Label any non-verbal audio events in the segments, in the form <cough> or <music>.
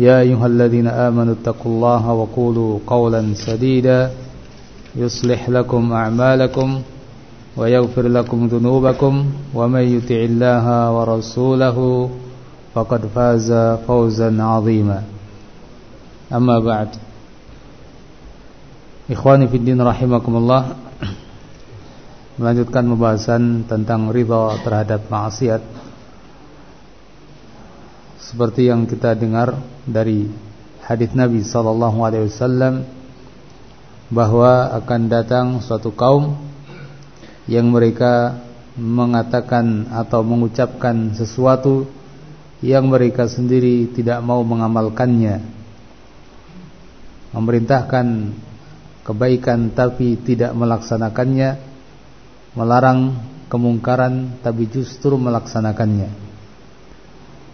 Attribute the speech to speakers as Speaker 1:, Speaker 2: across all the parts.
Speaker 1: يا أيها الذين آمنوا اتقوا الله وقولوا قولا سديدا يصلح لكم أعمالكم ويغفر لكم ذنوبكم ومن يطع الله ورسوله فقد فاز فوزا عظيما. أما بعد إخواني في الدين رحمكم الله melanjutkan pembahasan tentang ridha terhadap maksiat. Seperti yang kita dengar dari hadis Nabi sallallahu alaihi wasallam bahwa akan datang suatu kaum yang mereka mengatakan atau mengucapkan sesuatu yang mereka sendiri tidak mau mengamalkannya. Memerintahkan kebaikan tapi tidak melaksanakannya melarang kemungkaran tapi justru melaksanakannya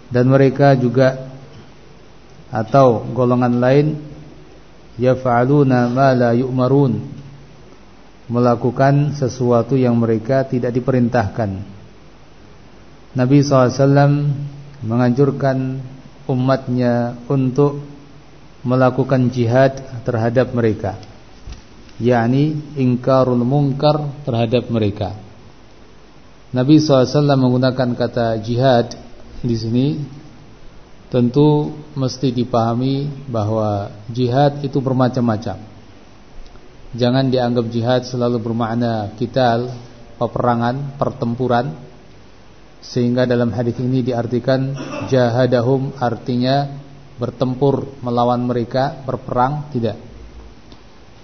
Speaker 1: dan mereka juga atau golongan lain yaf'aluna ma la yu'marun. Melakukan sesuatu yang mereka tidak diperintahkan. Nabi SAW menganjurkan umatnya untuk melakukan jihad terhadap mereka. Yakni ingkarul munkar terhadap mereka. Nabi SAW menggunakan kata jihad di sini tentu mesti dipahami bahwa jihad itu bermacam-macam. Jangan dianggap jihad selalu bermakna kital, peperangan, pertempuran. Sehingga dalam hadis ini diartikan jahadahum artinya bertempur melawan mereka, berperang, tidak.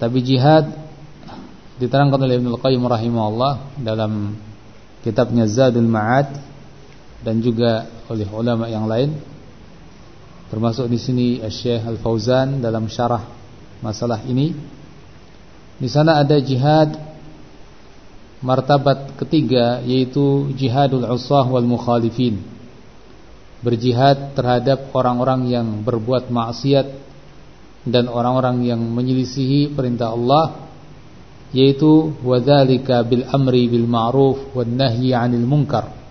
Speaker 1: Tapi jihad diterangkan oleh Ibnu Qayyim rahimahullah dalam kitabnya Zadul Ma'ad dan juga oleh ulama yang lain. Termasuk di sini Syekh Al-Fauzan dalam syarah masalah ini. Di sana ada jihad martabat ketiga yaitu jihadul usah wal mukhalifin. Berjihad terhadap orang-orang yang berbuat maksiat dan orang-orang yang menyelisihi perintah Allah yaitu wadzalika bil amri bil ma'ruf wan nahyi 'anil munkar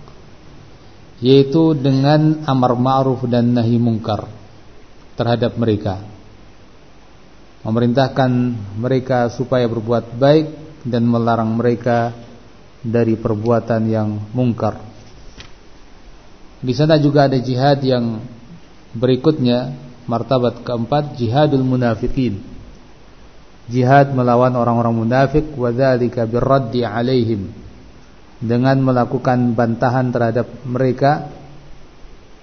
Speaker 1: yaitu dengan amar ma'ruf dan nahi mungkar terhadap mereka. Memerintahkan mereka supaya berbuat baik dan melarang mereka dari perbuatan yang mungkar. Di sana juga ada jihad yang berikutnya martabat keempat jihadul munafikin. Jihad melawan orang-orang munafik wadzalika birraddi alaihim dengan melakukan bantahan terhadap mereka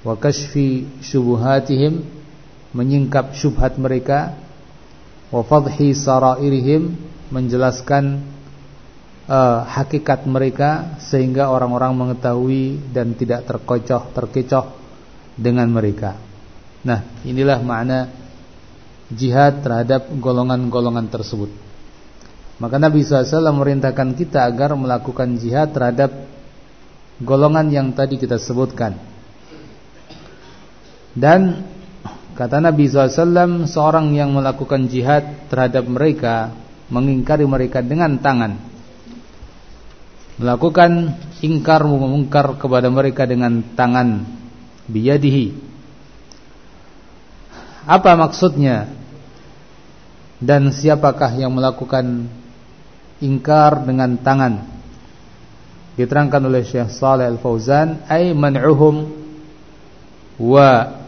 Speaker 1: wa kashfi syubuhatihim menyingkap syubhat mereka wa fadhi sarairihim menjelaskan uh, hakikat mereka sehingga orang-orang mengetahui dan tidak terkocoh terkecoh dengan mereka. Nah, inilah makna jihad terhadap golongan-golongan tersebut. Maka Nabi SAW memerintahkan kita agar melakukan jihad terhadap golongan yang tadi kita sebutkan. Dan kata Nabi SAW, seorang yang melakukan jihad terhadap mereka, mengingkari mereka dengan tangan. Melakukan ingkar mengungkar kepada mereka dengan tangan biyadihi. Apa maksudnya? Dan siapakah yang melakukan ingkar dengan tangan. Diterangkan oleh Syekh Saleh Al-Fauzan, ay man'uhum wa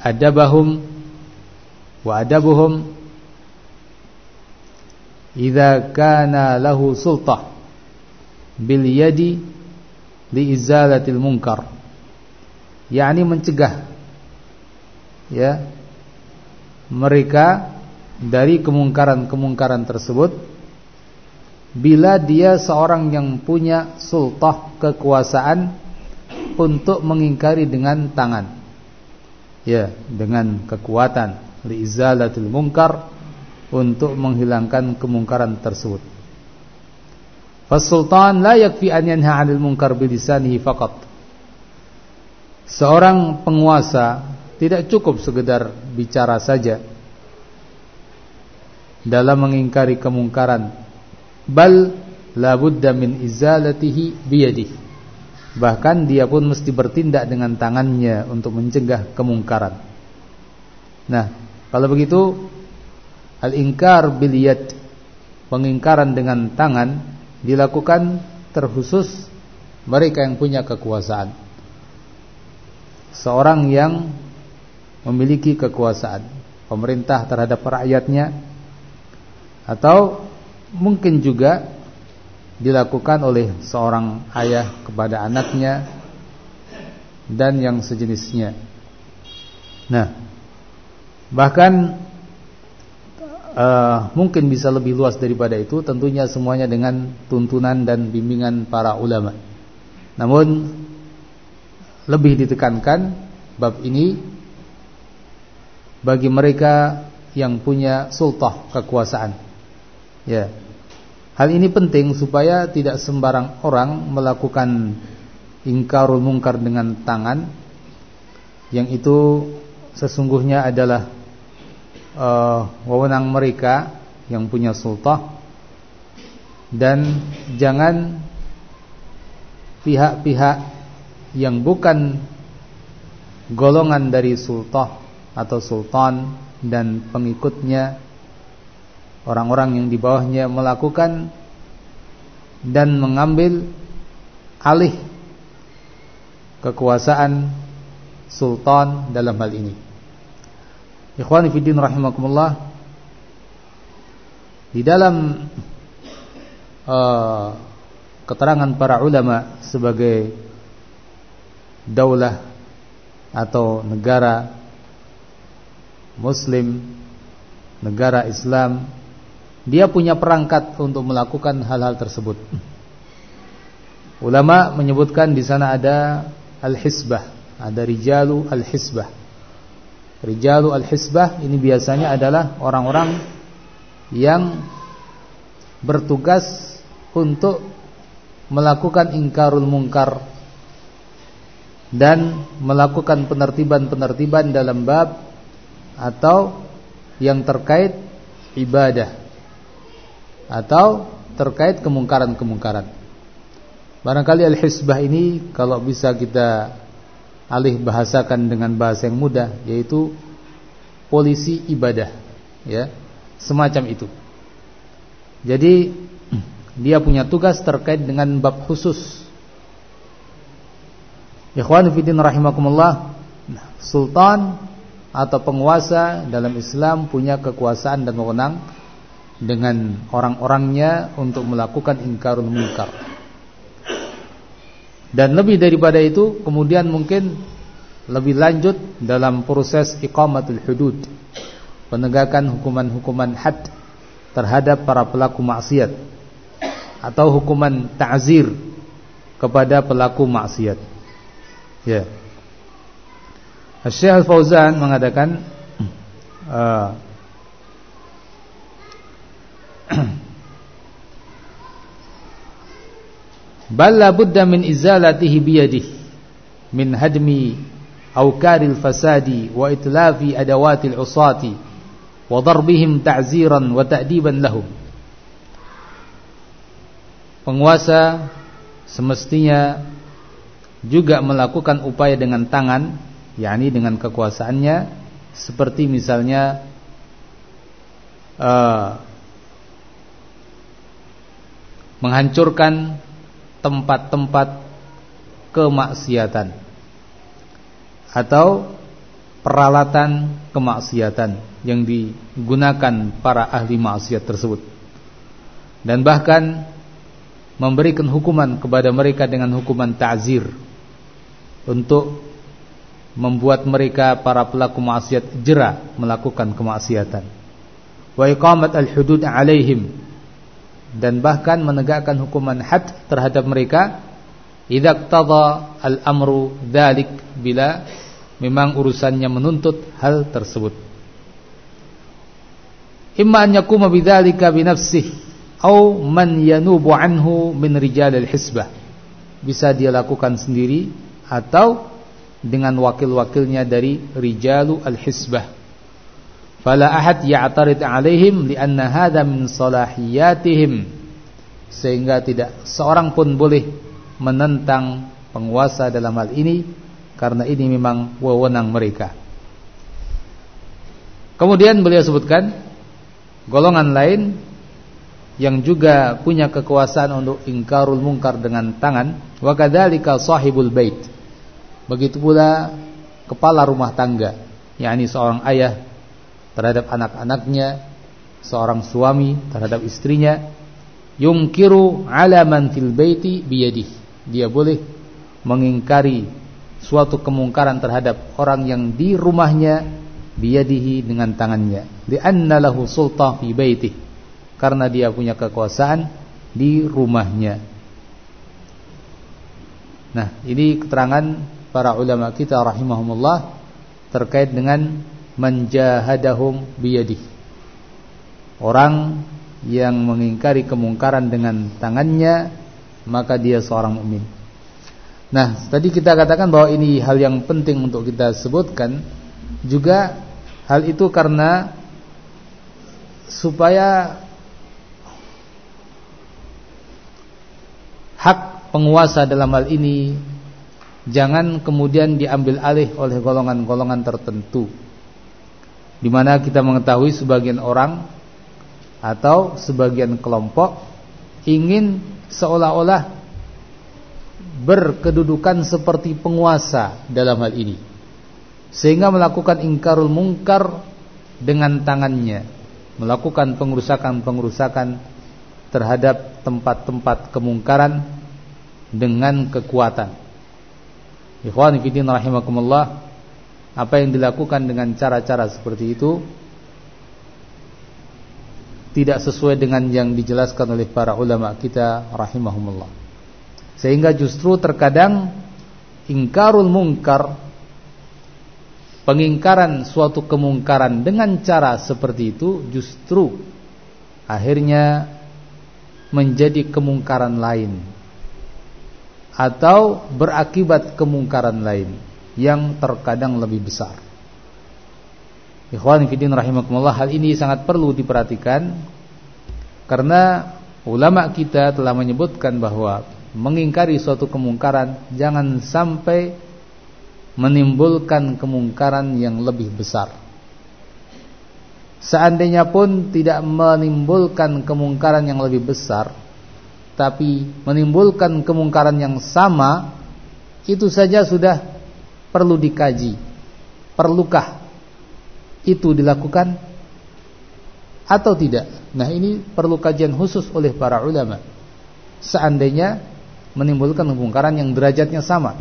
Speaker 1: adabahum wa adabuhum idza kana lahu sultah bil yadi li izalatil munkar yakni mencegah ya mereka dari kemungkaran-kemungkaran tersebut bila dia seorang yang punya sultah kekuasaan untuk mengingkari dengan tangan. Ya dengan kekuatan. Liizalatil munkar untuk menghilangkan kemungkaran tersebut. Fasultan la yakfi an yanha 'anil munkar bilisanihi faqat. Seorang penguasa tidak cukup sekedar bicara saja dalam mengingkari kemungkaran bal la budda min izalatihi bahkan dia pun mesti bertindak dengan tangannya untuk mencegah kemungkaran. Nah kalau begitu al-inkar bil yad pengingkaran dengan tangan dilakukan terkhusus mereka yang punya kekuasaan. Seorang yang memiliki kekuasaan pemerintah terhadap rakyatnya atau mungkin juga dilakukan oleh seorang ayah kepada anaknya dan yang sejenisnya. Nah, bahkan uh, mungkin bisa lebih luas daripada itu, tentunya semuanya dengan tuntunan dan bimbingan para ulama. Namun lebih ditekankan bab ini bagi mereka yang punya sultah kekuasaan. Ya. Hal ini penting supaya tidak sembarang orang melakukan ingkarul mungkar dengan tangan yang itu sesungguhnya adalah uh, wewenang mereka yang punya sultah dan jangan pihak-pihak yang bukan golongan dari sultah atau sultan dan pengikutnya orang-orang yang di bawahnya melakukan dan mengambil alih kekuasaan sultan dalam hal ini. Ikhwani fiddin rahimakumullah di dalam uh, keterangan para ulama sebagai daulah atau negara muslim negara Islam dia punya perangkat untuk melakukan hal-hal tersebut. Ulama menyebutkan di sana ada al-hisbah, ada rijalu al-hisbah. Rijalu al-hisbah ini biasanya adalah orang-orang yang bertugas untuk melakukan ingkarul mungkar dan melakukan penertiban-penertiban dalam bab atau yang terkait ibadah atau terkait kemungkaran-kemungkaran. Barangkali al-hisbah ini kalau bisa kita alih bahasakan dengan bahasa yang mudah yaitu polisi ibadah ya, semacam itu. Jadi <clears throat> dia punya tugas terkait dengan bab khusus. Ikhwan fillah rahimakumullah, sultan atau penguasa dalam Islam punya kekuasaan dan wewenang dengan orang-orangnya untuk melakukan ingkarun munkar. Dan lebih daripada itu kemudian mungkin lebih lanjut dalam proses iqamatul hudud, penegakan hukuman-hukuman had terhadap para pelaku maksiat atau hukuman ta'zir kepada pelaku maksiat. Ya. Syekh Al-Fauzan mengadakan <clears throat> uh, <clears throat> bal la budda min izalatihi biyadihi min hadmi awkaril fasadi wa itlafi adawatil usati wa darbihim ta'ziran wa ta'diban lahum. Penguasa semestinya juga melakukan upaya dengan tangan yakni dengan kekuasaannya seperti misalnya uh, menghancurkan tempat-tempat kemaksiatan atau peralatan kemaksiatan yang digunakan para ahli maksiat tersebut. Dan bahkan memberikan hukuman kepada mereka dengan hukuman ta'zir untuk membuat mereka para pelaku maksiat jera melakukan kemaksiatan. Wa iqamat al-hudud alaihim dan bahkan menegakkan hukuman had terhadap mereka idza qtada al-amru dzalik bila memang urusannya menuntut hal tersebut. Imma an yakuma bidzalika bi nafsihi atau man yanubu anhu min rijal al-hisbah. Bisa dia lakukan sendiri atau dengan wakil-wakilnya dari rijalu al-hisbah fala ahad ya'tarid alaihim lianna hadha min salahiyatihim. Sehingga tidak seorang pun boleh menentang penguasa dalam hal ini karena ini memang wewenang mereka. Kemudian beliau sebutkan golongan lain yang juga punya kekuasaan untuk ingkarul mungkar dengan tangan wa kadzalika sahibul bait. Begitu pula kepala rumah tangga yakni seorang ayah terhadap anak-anaknya seorang suami terhadap istrinya yungkiru ala man fil baiti biyadih. Dia boleh mengingkari suatu kemungkaran terhadap orang yang di rumahnya biyadihi dengan tangannya. Li'anna lahu sultah fi baitihi karena dia punya kekuasaan di rumahnya. Nah, ini keterangan para ulama kita rahimahumullah terkait dengan menjahadahum biyadih. Orang yang mengingkari kemungkaran dengan tangannya maka dia seorang mukmin. Nah, tadi kita katakan bahwa ini hal yang penting untuk kita sebutkan juga hal itu karena supaya hak penguasa dalam hal ini jangan kemudian diambil alih oleh golongan-golongan tertentu di mana kita mengetahui sebagian orang atau sebagian kelompok ingin seolah-olah berkedudukan seperti penguasa dalam hal ini. Sehingga melakukan ingkarul mungkar dengan tangannya. Melakukan pengerusakan-pengerusakan terhadap tempat-tempat kemungkaran dengan kekuatan. Ikhwan fillah rahimakumullah, apa yang dilakukan dengan cara-cara seperti itu tidak sesuai dengan yang dijelaskan oleh para ulama kita rahimahumullah. Sehingga justru terkadang ingkarul mungkar pengingkaran suatu kemungkaran dengan cara seperti itu justru akhirnya menjadi kemungkaran lain atau berakibat kemungkaran lain yang terkadang lebih besar. Ikhwan fillah rahimakumullah hal ini sangat perlu diperhatikan karena ulama kita telah menyebutkan bahwa mengingkari suatu kemungkaran jangan sampai menimbulkan kemungkaran yang lebih besar. Seandainya pun tidak menimbulkan kemungkaran yang lebih besar Tapi menimbulkan kemungkaran yang sama Itu saja sudah perlu dikaji. Perlukah itu dilakukan Atau tidak? Nah ini perlu kajian khusus oleh para ulama. Seandainya menimbulkan kemungkaran yang derajatnya sama.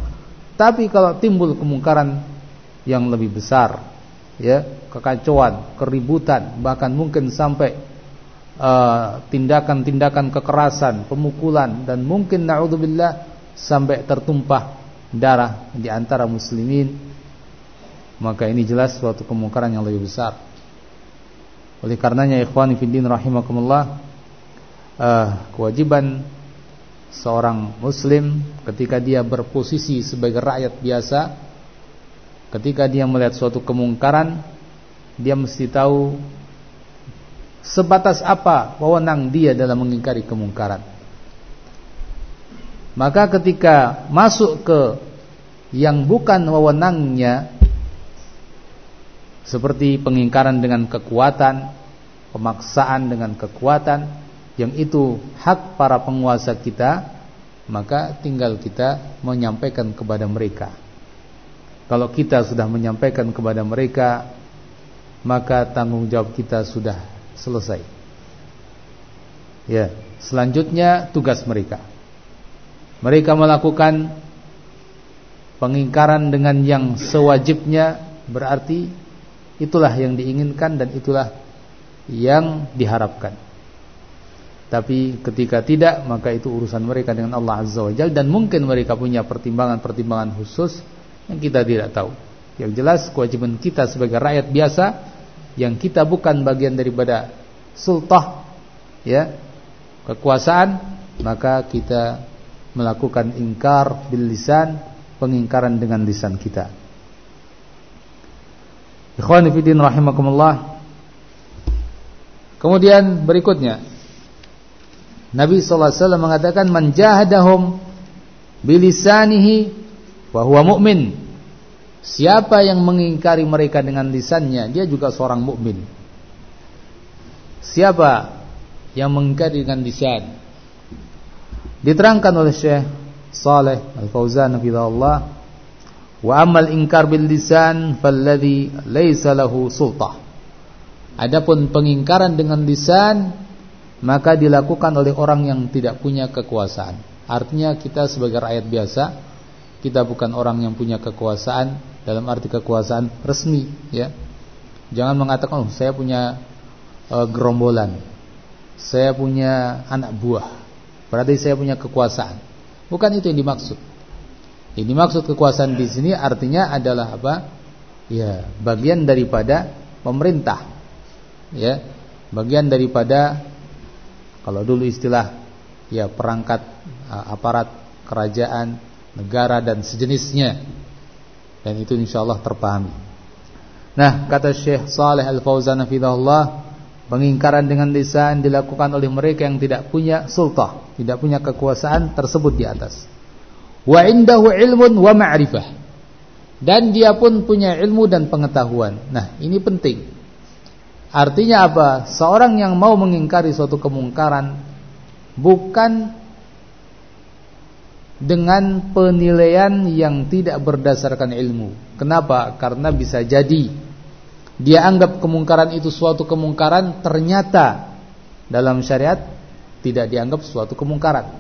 Speaker 1: Tapi kalau timbul kemungkaran yang lebih besar ya kekacauan, keributan, bahkan mungkin sampai uh, tindakan-tindakan uh, kekerasan, pemukulan dan mungkin naudzubillah sampai tertumpah darah di antara muslimin maka ini jelas suatu kemungkaran yang lebih besar. Oleh karenanya ikhwan fillah rahimakumullah uh, kewajiban seorang muslim ketika dia berposisi sebagai rakyat biasa Ketika dia melihat suatu kemungkaran Dia mesti tahu Sebatas apa wewenang dia dalam mengingkari kemungkaran Maka ketika masuk ke Yang bukan wewenangnya Seperti pengingkaran dengan kekuatan Pemaksaan dengan kekuatan Yang itu hak para penguasa kita Maka tinggal kita menyampaikan kepada mereka. Kalau kita sudah menyampaikan kepada mereka Maka tanggung jawab kita sudah selesai. Ya, selanjutnya tugas mereka Mereka melakukan Pengingkaran dengan yang sewajibnya Berarti itulah yang diinginkan dan itulah yang diharapkan tapi ketika tidak maka itu urusan mereka dengan Allah Azza wa Jalla dan mungkin mereka punya pertimbangan-pertimbangan khusus yang kita tidak tahu. Yang jelas kewajiban kita sebagai rakyat biasa yang kita bukan bagian daripada sultah ya, kekuasaan, maka kita melakukan ingkar bil lisan, pengingkaran dengan lisan kita. Ikhwani fillah rahimakumullah. Kemudian berikutnya Nabi SAW mengatakan man jahadahum bilisanihi wa huwa mu'min. Siapa yang mengingkari mereka dengan lisannya, dia juga seorang mukmin. Siapa yang mengingkari dengan lisan? Diterangkan oleh Syekh Saleh Al-Fauzan Allah wa amal ingkar bil lisan falladhi laysa sultah. Adapun pengingkaran dengan lisan maka dilakukan oleh orang yang tidak punya kekuasaan. Artinya kita sebagai rakyat biasa, kita bukan orang yang punya kekuasaan dalam arti kekuasaan resmi, ya. Jangan mengatakan, "Oh, saya punya uh, gerombolan. Saya punya anak buah." Berarti saya punya kekuasaan. Bukan itu yang dimaksud. Yang dimaksud kekuasaan di sini artinya adalah apa? Ya, bagian daripada pemerintah. Ya, bagian daripada kalau dulu istilah ya perangkat aparat kerajaan, negara dan sejenisnya. Dan itu insyaallah terpahami. Nah, kata Syekh Saleh Al-Fauzan hafizahullah, pengingkaran dengan lisan dilakukan oleh mereka yang tidak punya sultah, tidak punya kekuasaan tersebut di atas. Wa indahu ilmun wa ma'rifah. Dan dia pun punya ilmu dan pengetahuan. Nah, ini penting. Artinya apa? Seorang yang mau mengingkari suatu kemungkaran bukan dengan penilaian yang tidak berdasarkan ilmu. Kenapa? Karena bisa jadi dia anggap kemungkaran itu suatu kemungkaran ternyata dalam syariat tidak dianggap suatu kemungkaran.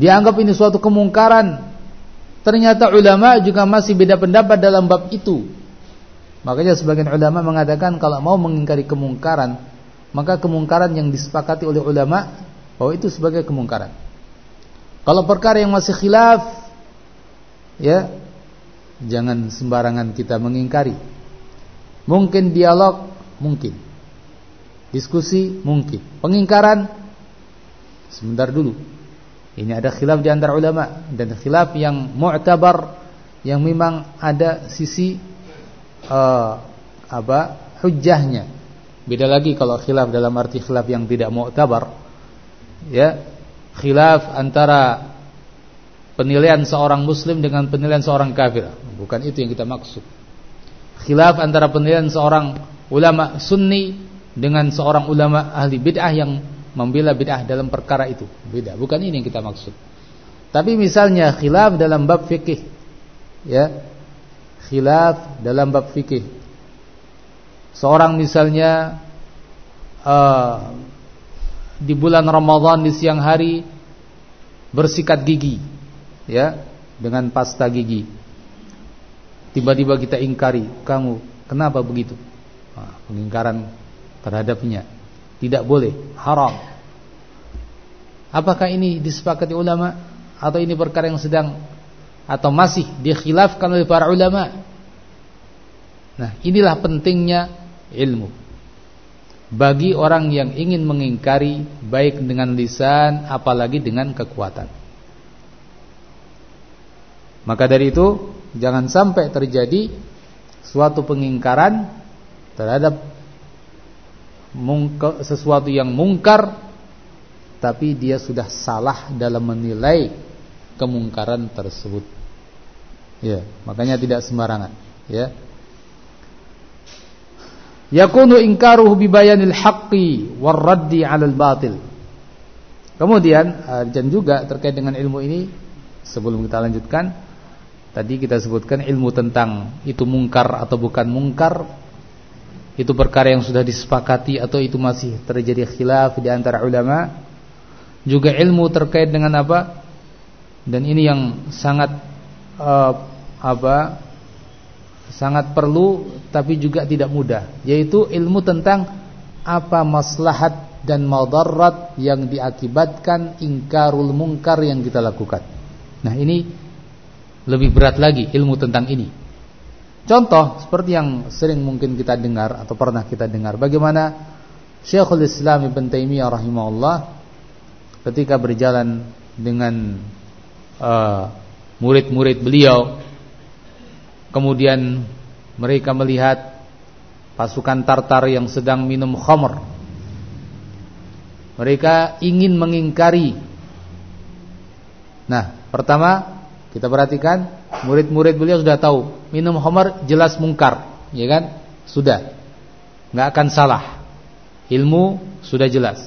Speaker 1: Dianggap ini suatu kemungkaran ternyata ulama juga masih beda pendapat dalam bab itu Makanya sebagian ulama mengatakan kalau mau mengingkari kemungkaran, maka kemungkaran yang disepakati oleh ulama bahwa itu sebagai kemungkaran. Kalau perkara yang masih khilaf, ya jangan sembarangan kita mengingkari. Mungkin dialog, mungkin. Diskusi, mungkin. Pengingkaran, sebentar dulu. Ini ada khilaf di antara ulama dan khilaf yang mu'tabar yang memang ada sisi uh, apa hujahnya. Beda lagi kalau khilaf dalam arti khilaf yang tidak mu'tabar. Ya, khilaf antara penilaian seorang muslim dengan penilaian seorang kafir. Bukan itu yang kita maksud. Khilaf antara penilaian seorang ulama sunni dengan seorang ulama ahli bid'ah yang membela bid'ah dalam perkara itu. Beda, bukan ini yang kita maksud. Tapi misalnya khilaf dalam bab fikih ya khilaf dalam bab fikih. Seorang misalnya uh, di bulan Ramadan di siang hari bersikat gigi, ya, dengan pasta gigi. Tiba-tiba kita ingkari, kamu kenapa begitu? Nah, pengingkaran terhadapnya tidak boleh, haram. Apakah ini disepakati ulama atau ini perkara yang sedang atau masih dikhilafkan oleh para ulama. Nah, inilah pentingnya ilmu. Bagi orang yang ingin mengingkari baik dengan lisan apalagi dengan kekuatan. Maka dari itu jangan sampai terjadi suatu pengingkaran terhadap sesuatu yang mungkar tapi dia sudah salah dalam menilai kemungkaran tersebut. Ya, makanya tidak sembarangan, ya. Yakunu inkaruhu bi bayanil haqqi war raddi 'alal batil. Kemudian dan juga terkait dengan ilmu ini sebelum kita lanjutkan Tadi kita sebutkan ilmu tentang itu mungkar atau bukan mungkar itu perkara yang sudah disepakati atau itu masih terjadi khilaf di antara ulama. Juga ilmu terkait dengan apa? Dan ini yang sangat uh, apa? Sangat perlu tapi juga tidak mudah, yaitu ilmu tentang apa maslahat dan madarat yang diakibatkan ingkarul mungkar yang kita lakukan. Nah, ini lebih berat lagi ilmu tentang ini. Contoh seperti yang sering mungkin kita dengar atau pernah kita dengar bagaimana Syekhul Islam Ibn Taimiyah rahimahullah ketika berjalan dengan uh, murid-murid uh, beliau kemudian mereka melihat pasukan Tartar yang sedang minum khamr mereka ingin mengingkari Nah pertama kita perhatikan murid-murid beliau sudah tahu minum khamar jelas mungkar, ya kan? Sudah. nggak akan salah. Ilmu sudah jelas.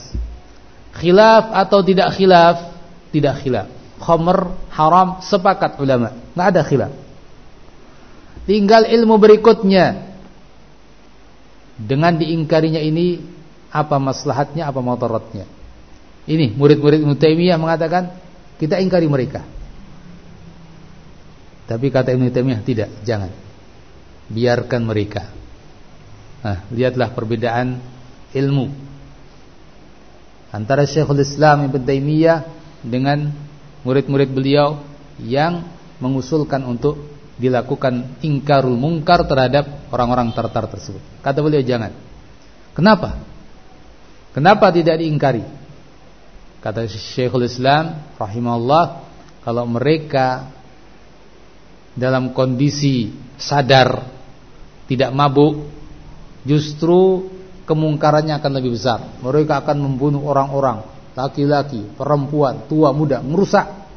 Speaker 1: Khilaf atau tidak khilaf? Tidak khilaf. Khamar haram sepakat ulama, nggak ada khilaf. Tinggal ilmu berikutnya. Dengan diingkarinya ini apa maslahatnya, apa mudaratnya? Ini murid-murid Ibnu Taimiyah mengatakan kita ingkari mereka. Tapi kata Ibn Taimiyah tidak, jangan. Biarkan mereka. Nah, lihatlah perbedaan ilmu antara Syekhul Islam Ibn Taimiyah dengan murid-murid beliau yang mengusulkan untuk dilakukan ingkarul mungkar terhadap orang-orang Tartar tersebut. Kata beliau jangan. Kenapa? Kenapa tidak diingkari? Kata Syekhul Islam rahimahullah, kalau mereka dalam kondisi sadar tidak mabuk justru kemungkarannya akan lebih besar. Mereka akan membunuh orang-orang laki-laki, perempuan, tua, muda merusak.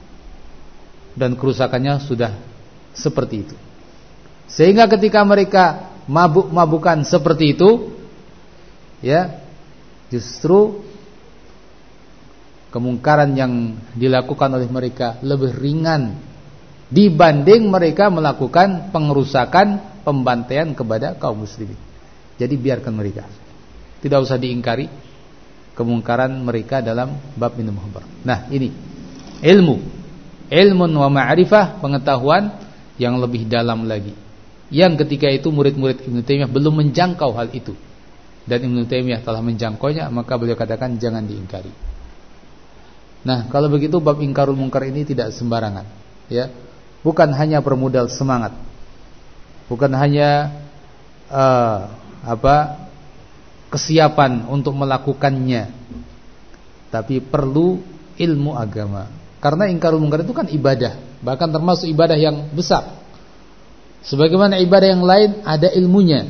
Speaker 1: Dan kerusakannya sudah seperti itu. Sehingga ketika mereka mabuk-mabukan seperti itu ya justru kemungkaran yang dilakukan oleh mereka lebih ringan dibanding mereka melakukan pengerusakan, pembantaian kepada kaum muslimin. Jadi biarkan mereka. Tidak usah diingkari kemungkaran mereka dalam bab minum khamr. Nah, ini ilmu. Ilmu wa ma'rifah, pengetahuan yang lebih dalam lagi. Yang ketika itu murid-murid Ibnu Taimiyah belum menjangkau hal itu. Dan Ibnu Taimiyah telah menjangkaunya, maka beliau katakan jangan diingkari. Nah, kalau begitu bab ingkarul mungkar ini tidak sembarangan, ya bukan hanya bermodal semangat, bukan hanya uh, apa kesiapan untuk melakukannya, tapi perlu ilmu agama. Karena ingkarul mungkar itu kan ibadah, bahkan termasuk ibadah yang besar. Sebagaimana ibadah yang lain ada ilmunya.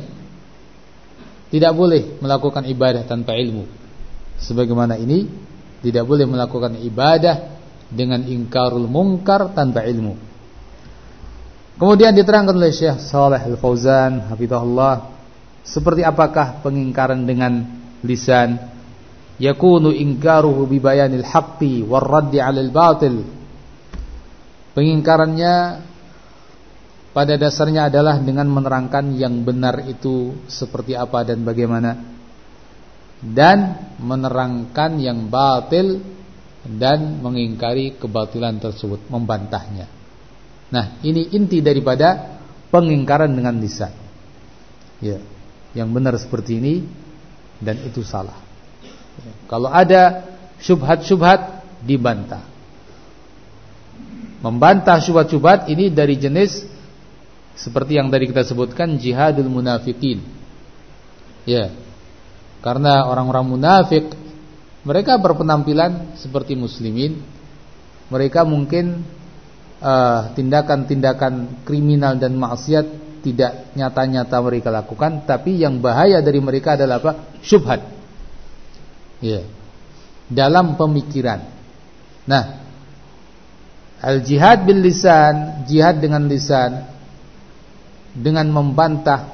Speaker 1: Tidak boleh melakukan ibadah tanpa ilmu. Sebagaimana ini tidak boleh melakukan ibadah dengan ingkarul mungkar tanpa ilmu. Kemudian diterangkan oleh Syekh Saleh Al-Fauzan hafizahullah seperti apakah pengingkaran dengan lisan? Yakunu ingkaruhu bi bayanil haqqi war raddi 'alal batil. Pengingkarannya pada dasarnya adalah dengan menerangkan yang benar itu seperti apa dan bagaimana. Dan menerangkan yang batil dan mengingkari kebatilan tersebut membantahnya Nah, ini inti daripada pengingkaran dengan lisan. Ya, yang benar seperti ini dan itu salah. Kalau ada syubhat-syubhat dibantah. Membantah syubhat-syubhat ini dari jenis seperti yang tadi kita sebutkan jihadul munafikin. Ya. Karena orang-orang munafik mereka berpenampilan seperti muslimin. Mereka mungkin tindakan-tindakan uh, kriminal dan maksiat tidak nyata-nyata mereka lakukan, tapi yang bahaya dari mereka adalah apa? Syubhat. Yeah. Dalam pemikiran. Nah, al-jihad bil lisan, jihad dengan lisan dengan membantah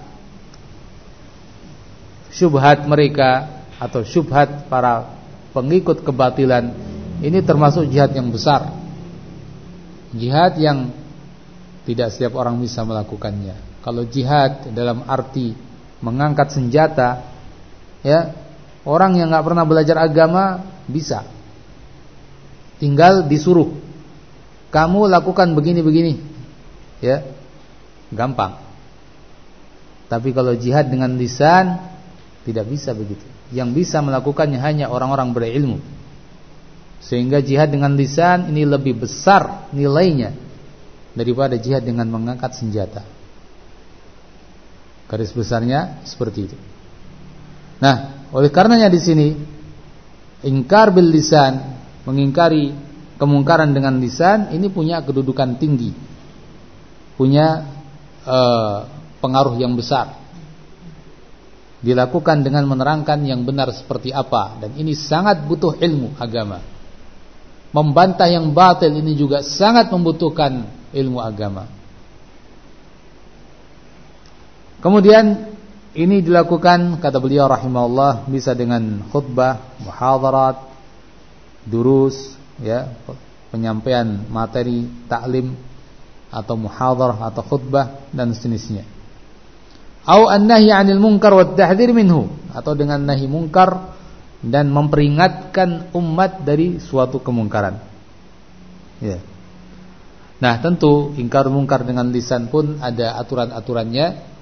Speaker 1: syubhat mereka atau syubhat para pengikut kebatilan ini termasuk jihad yang besar jihad yang Tidak setiap orang bisa melakukannya. Kalau jihad dalam arti mengangkat senjata, ya orang yang nggak pernah belajar agama bisa. Tinggal disuruh. Kamu lakukan begini-begini. Ya. Gampang. Tapi kalau jihad dengan lisan tidak bisa begitu. Yang bisa melakukannya hanya orang-orang berilmu. Sehingga jihad dengan lisan ini lebih besar nilainya daripada jihad dengan mengangkat senjata. Garis besarnya seperti itu. Nah, oleh karenanya di sini ingkar bil lisan, mengingkari kemungkaran dengan lisan ini punya kedudukan tinggi. Punya uh, pengaruh yang besar. Dilakukan dengan menerangkan yang benar seperti apa dan ini sangat butuh ilmu agama membantah yang batil ini juga sangat membutuhkan ilmu agama. Kemudian ini dilakukan kata beliau rahimahullah bisa dengan khutbah, muhadharat, durus, ya, penyampaian materi taklim atau muhadharah atau khutbah dan sejenisnya. Au an-nahy 'anil munkar wa tahdhir minhu atau dengan nahi munkar dan memperingatkan umat dari suatu kemungkaran. Ya. Nah, tentu ingkar mungkar dengan lisan pun ada aturan-aturannya.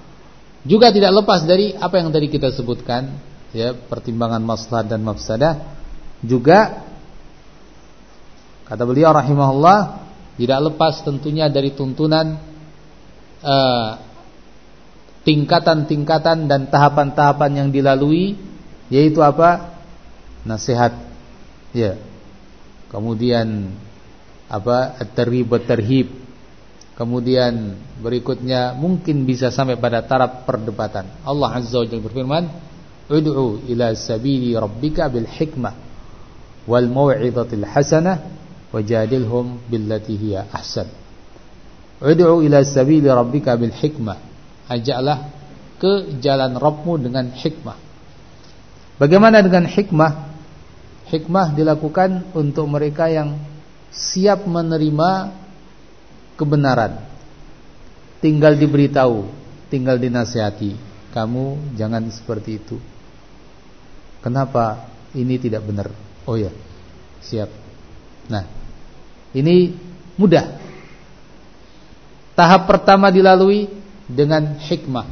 Speaker 1: Juga tidak lepas dari apa yang tadi kita sebutkan, ya, pertimbangan maslahat dan mafsadah. Juga kata beliau rahimahullah tidak lepas tentunya dari tuntunan uh, tingkatan-tingkatan dan tahapan-tahapan yang dilalui yaitu apa? Nasihat. Ya. Kemudian apa at-tarhib terhib kemudian berikutnya mungkin bisa sampai pada taraf perdebatan. Allah azza wa jalla berfirman ud'u ila sabili rabbika bil hikmah wal mau'izatil hasanah wajadilhum billati hiya ahsan. Ud'u ila sabili rabbika bil hikmah. Ajaklah ke jalan Rabbmu dengan hikmah. Bagaimana dengan hikmah Hikmah dilakukan untuk mereka yang siap menerima kebenaran. Tinggal diberitahu, tinggal dinasihati. Kamu jangan seperti itu. Kenapa ini tidak benar? Oh ya, siap. Nah, ini mudah. Tahap pertama dilalui dengan hikmah.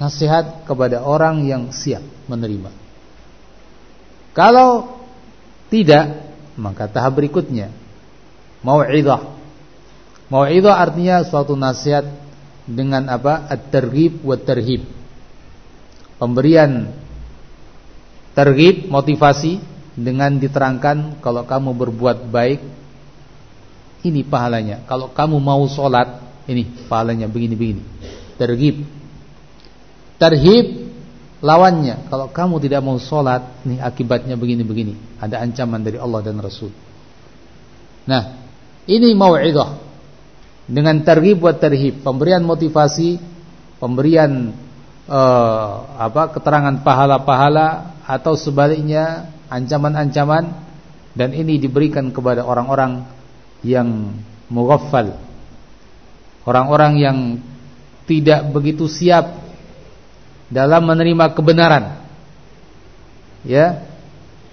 Speaker 1: Nasihat kepada orang yang siap menerima. Kalau tidak, maka tahap berikutnya mau'izah. Mau'izah artinya suatu nasihat dengan apa? At-targhib wa tarhib. Pemberian targhib motivasi dengan diterangkan kalau kamu berbuat baik ini pahalanya. Kalau kamu mau sholat ini pahalanya begini-begini. Targhib. Tarhib Lawannya, kalau kamu tidak mau sholat, nih akibatnya begini-begini. Ada ancaman dari Allah dan Rasul. Nah, ini mau'idah dengan targhib buat tarhib, pemberian motivasi, pemberian uh, apa keterangan pahala-pahala atau sebaliknya ancaman-ancaman dan ini diberikan kepada orang-orang yang mughaffal. Orang-orang yang tidak begitu siap dalam menerima kebenaran. Ya.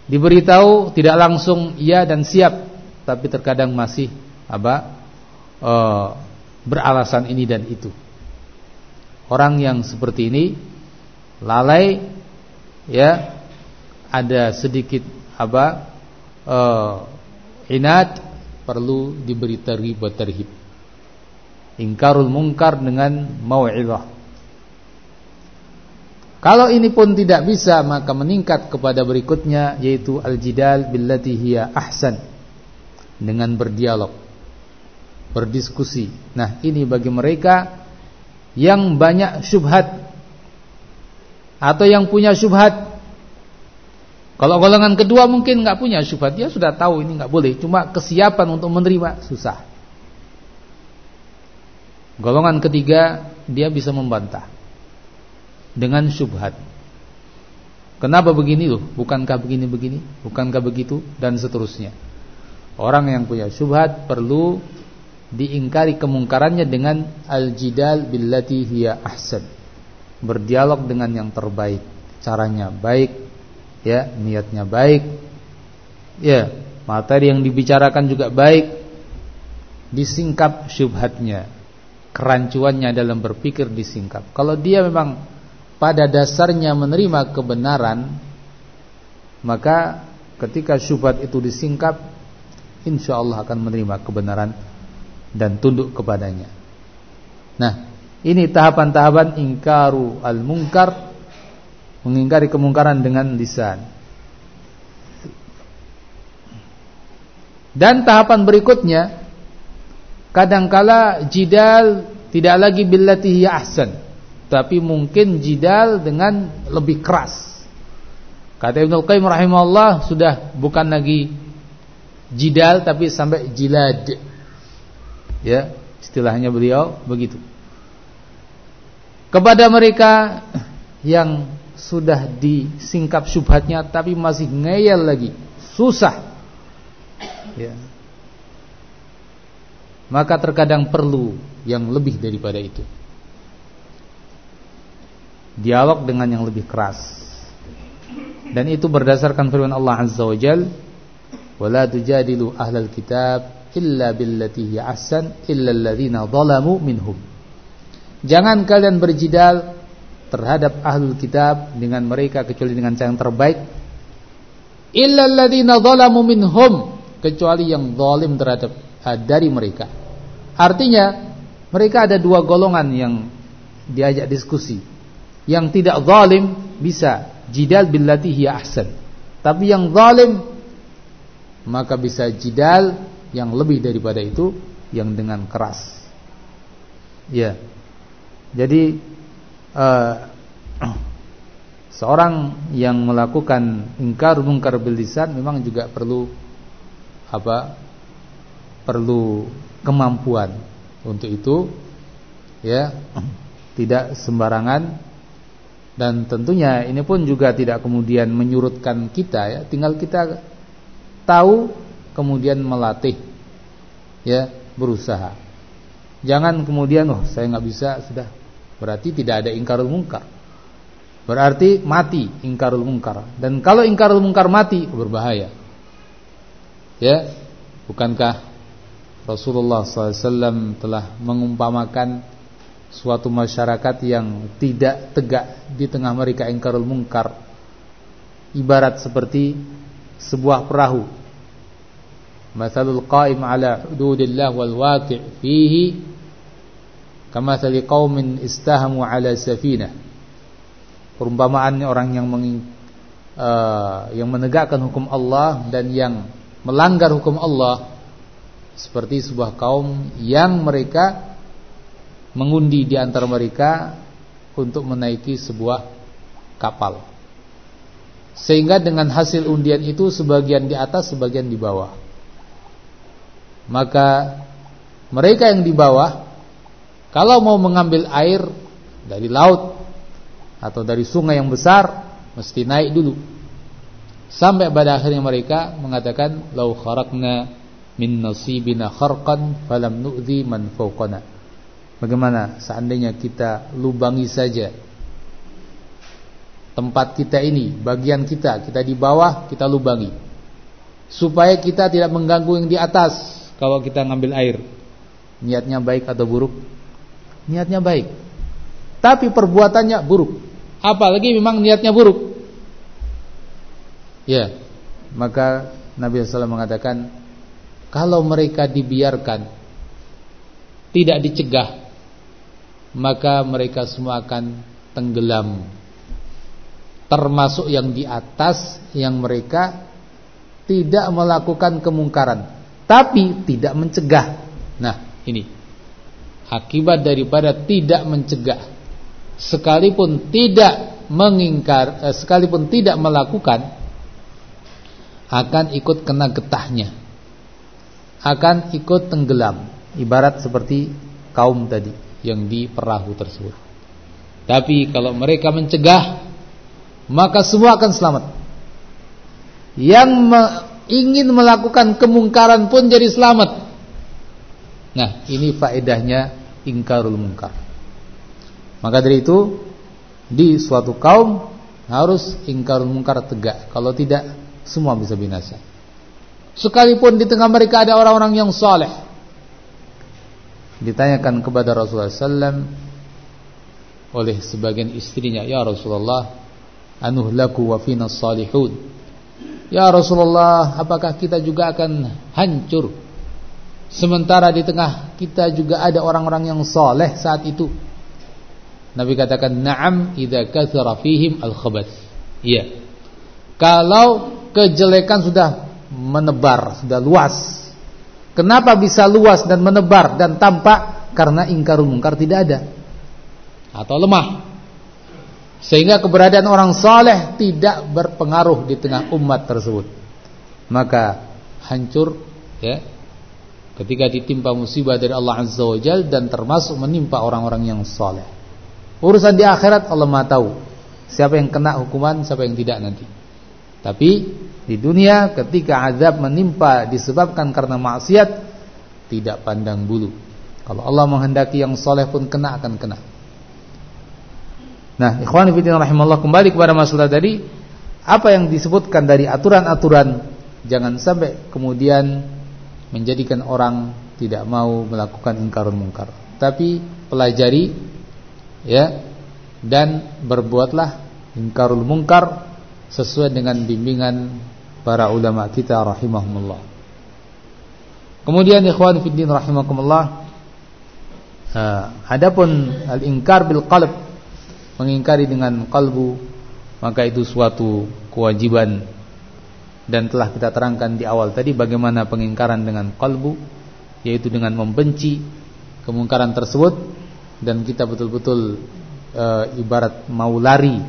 Speaker 1: Diberitahu tidak langsung iya dan siap, tapi terkadang masih apa? E, beralasan ini dan itu. Orang yang seperti ini lalai ya ada sedikit apa? E, inat perlu diberi terhib terhib. Ingkarul mungkar dengan mau'izah kalau ini pun tidak bisa maka meningkat kepada berikutnya yaitu al-jidal billati hiya ahsan dengan berdialog, berdiskusi. Nah, ini bagi mereka yang banyak syubhat atau yang punya syubhat. Kalau golongan kedua mungkin nggak punya syubhat, dia sudah tahu ini nggak boleh, cuma kesiapan untuk menerima susah. Golongan ketiga dia bisa membantah dengan syubhat. Kenapa begini loh? Bukankah begini-begini? Bukankah begitu? Dan seterusnya. Orang yang punya syubhat perlu diingkari kemungkarannya dengan al-jidal billati hiya ahsan. Berdialog dengan yang terbaik, caranya baik, ya, niatnya baik. Ya, materi yang dibicarakan juga baik. Disingkap syubhatnya. Kerancuannya dalam berpikir disingkap. Kalau dia memang pada dasarnya menerima kebenaran, maka ketika syubhat itu disingkap, insya Allah akan menerima kebenaran dan tunduk kepadanya. Nah, ini tahapan-tahapan ingkaru al-munkar mengingkari kemungkaran dengan lisan. Dan tahapan berikutnya kadangkala jidal tidak lagi billati hiya ahsan, tapi mungkin jidal dengan lebih keras. Kata Ibnu Qayyim rahimahullah sudah bukan lagi jidal tapi sampai jilad. Ya istilahnya beliau begitu. Kepada mereka yang sudah disingkap syubhatnya tapi masih ngeyel lagi susah. Ya. Maka terkadang perlu yang lebih daripada itu dialog dengan yang lebih keras dan itu berdasarkan firman Allah Azza wa Jalla wala tujadilu ahlal kitab illa billati hi ahsan illa alladhina zalamu minhum. Jangan kalian berjidal terhadap ahlul kitab dengan mereka kecuali dengan cara yang terbaik. Illa alladhina zalamu minhum kecuali yang zalim terhadap uh, dari mereka. Artinya mereka ada dua golongan yang diajak diskusi. Yang tidak zalim bisa jidal billati hi ahsan. Tapi yang zalim maka bisa jidal yang lebih daripada itu yang dengan keras. Ya. Jadi uh, <clears throat> seorang yang melakukan ingkar mungkar bil lisan memang juga perlu apa? perlu kemampuan untuk itu ya <clears throat> tidak sembarangan dan tentunya ini pun juga tidak kemudian menyurutkan kita ya. Tinggal kita tahu kemudian melatih ya berusaha. Jangan kemudian oh saya nggak bisa sudah. Berarti tidak ada ingkarul mungkar. Berarti mati ingkarul mungkar. Dan kalau ingkarul mungkar mati berbahaya. Ya bukankah Rasulullah SAW telah mengumpamakan suatu masyarakat yang tidak tegak di tengah mereka ingkarul mungkar ibarat seperti sebuah perahu Mathalul qaim ala hududillah wal waqi' fihi kamathali qaumin istahamu ala safinah. Perumpamaan orang yang meng, uh, yang menegakkan hukum Allah dan yang melanggar hukum Allah seperti sebuah kaum yang mereka mengundi di antara mereka untuk menaiki sebuah kapal. Sehingga dengan hasil undian itu sebagian di atas, sebagian di bawah. Maka mereka yang di bawah kalau mau mengambil air dari laut atau dari sungai yang besar mesti naik dulu. Sampai pada akhirnya mereka mengatakan lau kharakna min nasibina kharqan falam nu'zi man fawqana bagaimana seandainya kita lubangi saja tempat kita ini bagian kita kita di bawah kita lubangi. Supaya kita tidak mengganggu yang di atas kalau kita ngambil air. Niatnya baik atau buruk? Niatnya baik. Tapi perbuatannya buruk. Apalagi memang niatnya buruk. Ya maka Nabi SAW mengatakan kalau mereka dibiarkan tidak dicegah maka mereka semua akan tenggelam. Termasuk yang di atas yang mereka tidak melakukan kemungkaran tapi tidak mencegah. Nah, ini. Akibat daripada tidak mencegah. Sekalipun tidak mengingkar eh, sekalipun tidak melakukan akan ikut kena getahnya. Akan ikut tenggelam. Ibarat seperti kaum tadi yang di perahu tersebut tapi kalau mereka mencegah maka semua akan selamat yang ingin melakukan kemungkaran pun jadi selamat. Nah, ini faedahnya ingkarul munkar. Maka dari itu di suatu kaum harus ingkarul munkar tegak. Kalau tidak semua bisa binasa. Sekalipun di tengah mereka ada orang-orang yang saleh. Ditanyakan kepada Rasulullah SAW oleh sebagian istrinya, "Ya Rasulullah, anuhlaku wa fina salihun?" Ya Rasulullah, apakah kita juga akan hancur sementara di tengah kita juga ada orang-orang yang saleh saat itu? Nabi katakan, "Na'am idza kathara fihim al-khabath." Iya. Kalau kejelekan sudah menebar, sudah luas. Kenapa bisa luas dan menebar dan tampak? Karena ingkarul munkar tidak ada. Atau lemah. Sehingga keberadaan orang saleh tidak berpengaruh di tengah umat tersebut. Maka hancur ya ketika ditimpa musibah dari Allah Azza wa Jal dan termasuk menimpa orang-orang yang saleh. Urusan di akhirat Allah Maha tahu siapa yang kena hukuman, siapa yang tidak nanti. Tapi di dunia ketika azab menimpa disebabkan karena maksiat tidak pandang bulu. Kalau Allah menghendaki yang soleh pun kena akan kena. Nah, ikhwan fillah rahimallahu kembali kepada masalah tadi, apa yang disebutkan dari aturan-aturan jangan sampai kemudian menjadikan orang tidak mau melakukan ingkarun mungkar. Tapi pelajari ya dan berbuatlah ingkarul mungkar sesuai dengan bimbingan para ulama kita rahimahumullah. Kemudian ikhwan fiddin rahimakumullah adapun al-inkar bil qalb mengingkari dengan kalbu maka itu suatu kewajiban dan telah kita terangkan di awal tadi bagaimana pengingkaran dengan kalbu yaitu dengan membenci kemungkaran tersebut dan kita betul-betul e, ibarat mau lari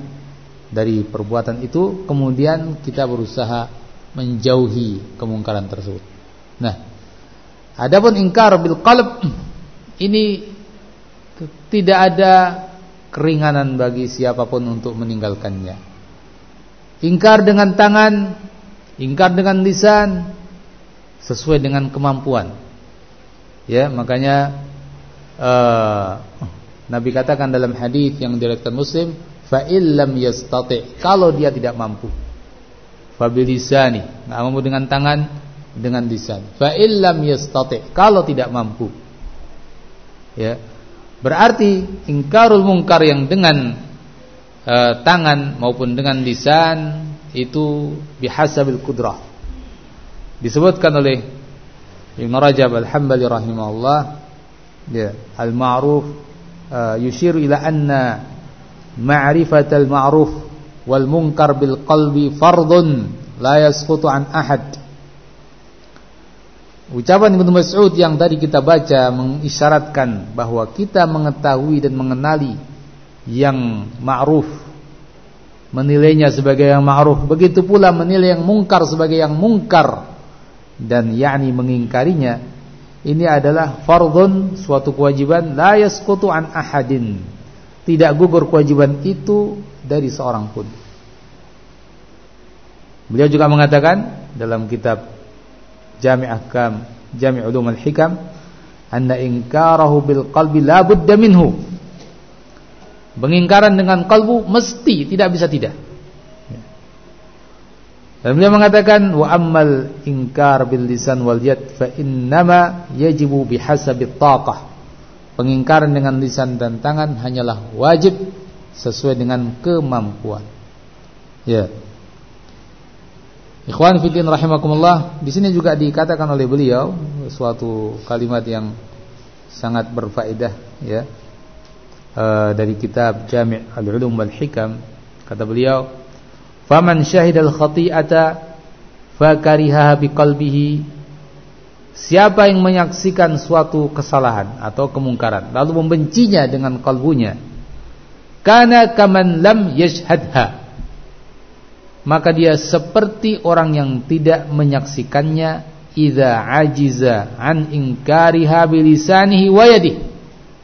Speaker 1: dari perbuatan itu kemudian kita berusaha menjauhi kemungkaran tersebut. Nah, adapun ingkar bil qalb <clears throat> ini tidak ada keringanan bagi siapa pun untuk meninggalkannya. Ingkar dengan tangan, ingkar dengan lisan sesuai dengan kemampuan. Ya, makanya uh, Nabi katakan dalam hadis yang diriwayatkan Muslim, fa illam yastati, kalau dia tidak mampu. Fabilisani nggak mampu dengan tangan dengan lisan. Fa illam yastati. Kalau tidak mampu. Ya. Berarti ingkarul mungkar yang dengan uh, tangan maupun dengan lisan itu bihasabil kudrah disebutkan oleh Ibn Rajab Al-Hambali rahimahullah ya al-ma'ruf uh, yushiru ila anna ma'rifatal ma'ruf wal munkar bil qalbi fardun la yasqutu an ahad. Ucapan Ibnu Mas'ud yang tadi kita baca mengisyaratkan bahwa kita mengetahui dan mengenali yang ma'ruf menilainya sebagai yang ma'ruf. Begitu pula menilai yang mungkar sebagai yang mungkar dan yakni mengingkarinya ini adalah fardun suatu kewajiban la yasqutu an ahadin tidak gugur kewajiban itu dari seorang pun. Beliau juga mengatakan dalam kitab Jami' Ahkam Jami' Ulum Al-Hikam anna inkarahu bil qalbi la budda minhu. Pengingkaran dengan kalbu mesti tidak bisa tidak. Dan beliau mengatakan wa ammal inkar bil lisan wal yad fa innama yajibu bihasabi taqah. Pengingkaran dengan lisan dan tangan hanyalah wajib sesuai dengan kemampuan. Ya. Ikhwan fillah rahimakumullah, di sini juga dikatakan oleh beliau suatu kalimat yang sangat berfaedah ya. E, dari kitab Jami' Al-Ulum wal Hikam kata beliau, "Faman syahidal khati'ata fakarihaha biqalbihi" Siapa yang menyaksikan suatu kesalahan atau kemungkaran lalu membencinya dengan kalbunya kana kaman lam yashhadha maka dia seperti orang yang tidak menyaksikannya idza ajiza an inkariha bilisanihi wa yadihi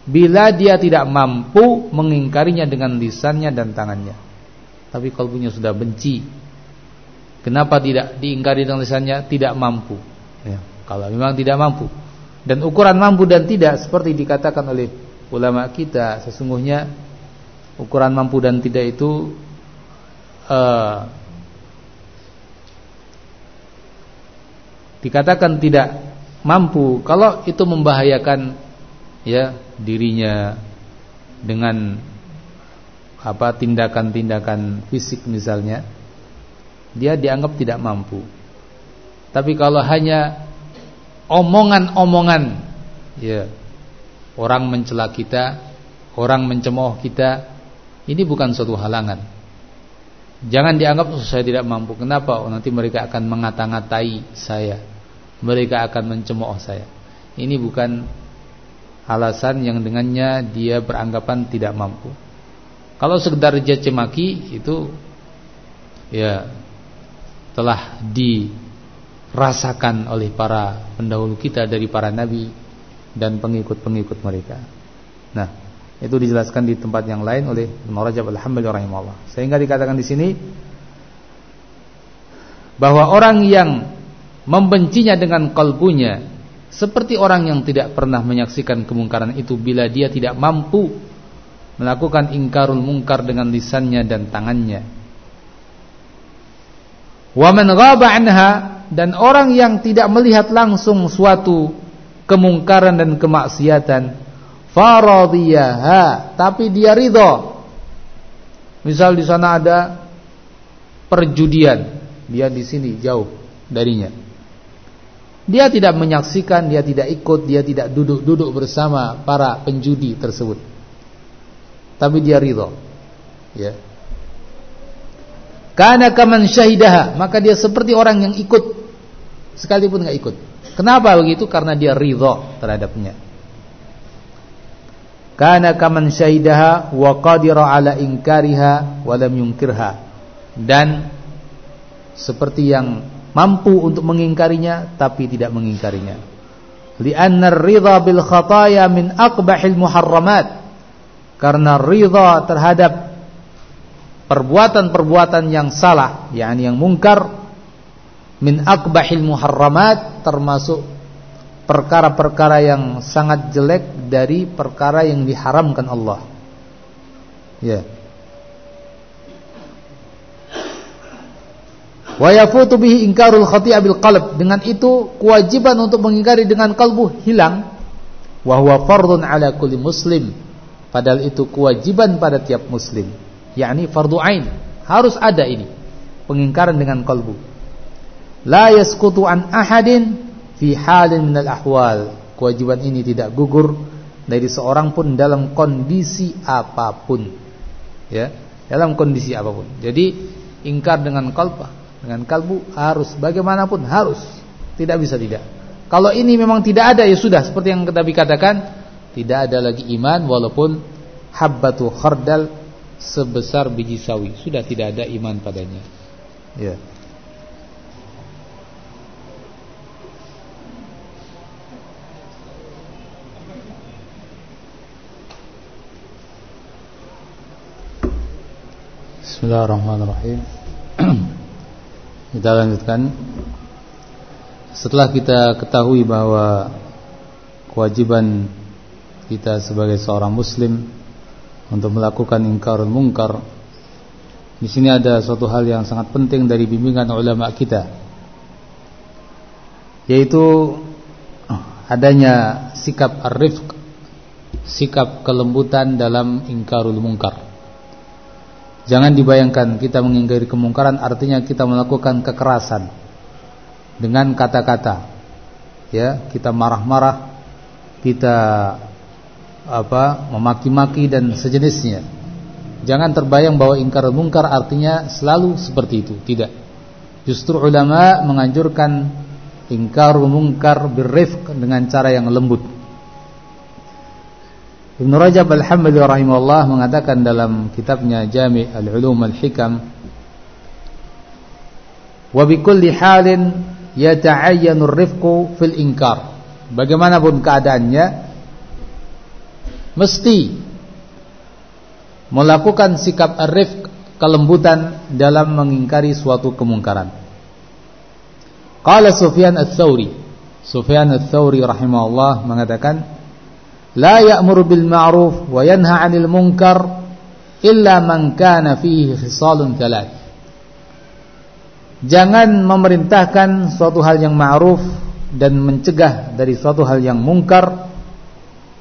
Speaker 1: bila dia tidak mampu mengingkarinya dengan lisannya dan tangannya. Tapi kalbunya sudah benci. Kenapa tidak diingkari dengan lisannya? Tidak mampu. Ya, kalau memang tidak mampu. Dan ukuran mampu dan tidak seperti dikatakan oleh ulama kita sesungguhnya ukuran mampu dan tidak itu uh, dikatakan tidak mampu. Kalau itu membahayakan ya dirinya dengan apa tindakan-tindakan fisik misalnya dia dianggap tidak mampu. Tapi kalau hanya omongan-omongan ya orang mencela kita, orang mencemooh kita, ini bukan suatu halangan. Jangan dianggap oh, saya tidak mampu. Kenapa? Oh, nanti mereka akan mengata-ngatai saya. Mereka akan mencemooh saya. Ini bukan alasan yang dengannya dia beranggapan tidak mampu. Kalau sekedar dia cemaki itu ya telah di rasakan oleh para pendahulu kita dari para nabi dan pengikut-pengikut mereka. Nah, itu dijelaskan di tempat yang lain oleh Ibnu Rajab Al-Hambali rahimahullah. Sehingga dikatakan di sini bahwa orang yang membencinya dengan kalbunya seperti orang yang tidak pernah menyaksikan kemungkaran itu bila dia tidak mampu melakukan ingkarul mungkar dengan lisannya dan tangannya. Wa man ghaba anha dan orang yang tidak melihat langsung suatu kemungkaran dan kemaksiatan faradiyaha tapi dia ridho. Misal di sana ada perjudian dia di sini jauh darinya. Dia tidak menyaksikan dia tidak ikut dia tidak duduk-duduk bersama para penjudi tersebut. Tapi dia ridho ya. Karena kaman syahidaha maka dia seperti orang yang ikut sekalipun nggak ikut. Kenapa begitu? Karena dia ridho terhadapnya. Karena kaman syahidaha wa qadira ala inkariha wa lam yunkirha. Dan seperti yang mampu untuk mengingkarinya tapi tidak mengingkarinya. Lianna ridha bil khataya min aqbahil muharramat. Karena ridha terhadap perbuatan-perbuatan yang salah, yakni yang mungkar min akbahil muharramat termasuk perkara-perkara yang sangat jelek dari perkara yang diharamkan Allah. Ya. Wa yafutu bihi inkarul khati'a bil qalb. Dengan itu kewajiban untuk mengingkari dengan kalbu hilang. Wa huwa fardun ala kulli muslim. Padahal itu kewajiban pada tiap muslim. yakni fardu ain. Harus ada ini. Pengingkaran dengan kalbu la yasqutu an ahadin fi halin minal ahwal. Kewajiban ini tidak gugur dari seorang pun dalam kondisi apa pun. Ya, dalam kondisi apa pun. Jadi ingkar dengan kalpa, dengan kalbu harus bagaimanapun harus. Tidak bisa tidak. Kalau ini memang tidak ada ya sudah seperti yang kita katakan, tidak ada lagi iman walaupun habbatu khardal sebesar biji sawi, sudah tidak ada iman padanya. Ya. Bismillahirrahmanirrahim. <clears throat> Kita lanjutkan. Setelah kita ketahui bahwa Kewajiban kita sebagai seorang muslim Untuk melakukan ingkarul mungkar Di sini ada suatu hal yang sangat penting dari bimbingan ulama kita Yaitu Adanya sikap ar-rifq Sikap kelembutan dalam ingkarul mungkar Jangan dibayangkan kita mengingkari kemungkaran artinya kita melakukan kekerasan dengan kata-kata. Ya, kita marah-marah, kita apa? memaki-maki dan sejenisnya. Jangan terbayang bahwa ingkar mungkar artinya selalu seperti itu. Tidak. Justru ulama menganjurkan ingkar mungkar birrifq dengan cara yang lembut. Ibn Rajab Al-Hambali rahimahullah mengatakan dalam kitabnya Jami' Al-Ulum Al-Hikam wa bikulli halin yata'ayyanu ar-rifqu fil inkar. Bagaimanapun keadaannya mesti melakukan sikap ar-rifq kelembutan dalam mengingkari suatu kemungkaran. Qala Sufyan Ats-Tsauri Sufyan ats-Tsauri rahimahullah mengatakan bil ma'ruf wa yanha 'anil munkar illa man kana fihi khisalun thalath Jangan memerintahkan suatu hal yang ma'ruf dan mencegah dari suatu hal yang mungkar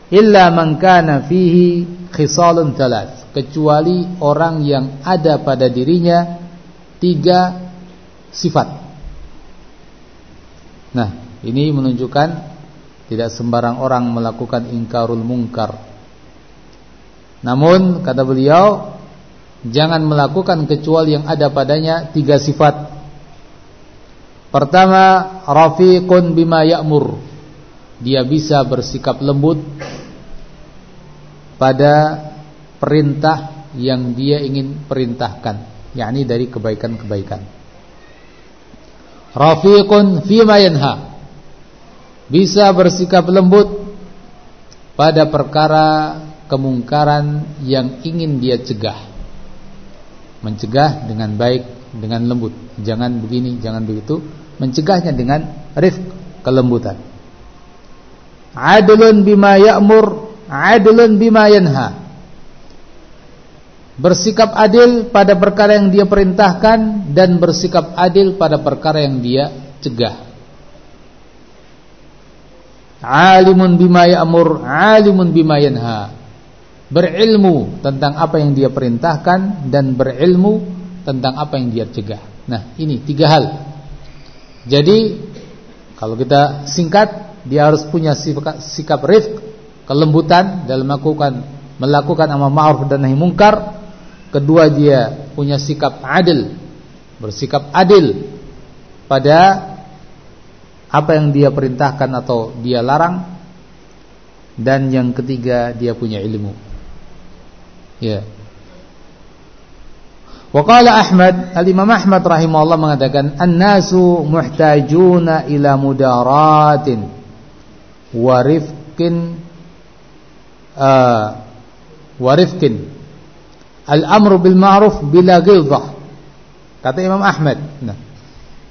Speaker 1: illa man kana fihi khisalun thalath kecuali orang yang ada pada dirinya tiga sifat. Nah, ini menunjukkan tidak sembarang orang melakukan ingkarul mungkar. Namun kata beliau jangan melakukan kecuali yang ada padanya tiga sifat Pertama, rafiqun bima ya'mur. Dia bisa bersikap lembut pada perintah yang dia ingin perintahkan, yakni dari kebaikan-kebaikan. Rafiqun fima yanha. Bisa bersikap lembut pada perkara kemungkaran yang ingin dia cegah. Mencegah dengan baik, dengan lembut. Jangan begini, jangan begitu mencegahnya dengan rifq kelembutan adlun bima ya'mur adlun bima yanha bersikap adil pada perkara yang dia perintahkan dan bersikap adil pada perkara yang dia cegah alimun bima ya'mur alimun bima yanha. Berilmu tentang apa yang dia perintahkan dan berilmu tentang apa yang dia cegah. Nah ini tiga hal. Jadi kalau kita singkat dia harus punya sikap, sikap rifq, kelembutan dalam melakukan melakukan amal ma'ruf dan nahi mungkar. Kedua dia punya sikap adil, bersikap adil pada apa yang dia perintahkan atau dia larang. Dan yang ketiga dia punya ilmu. Ya. Waqala Ahmad, Al-Imam Ahmad rahimahullah mengatakan, "An-nasu muhtajuna ila mudaratin wa rifqin uh, wa rifqin al-amru bil ma'ruf bila ghilzah." Kata Imam Ahmad. Nah,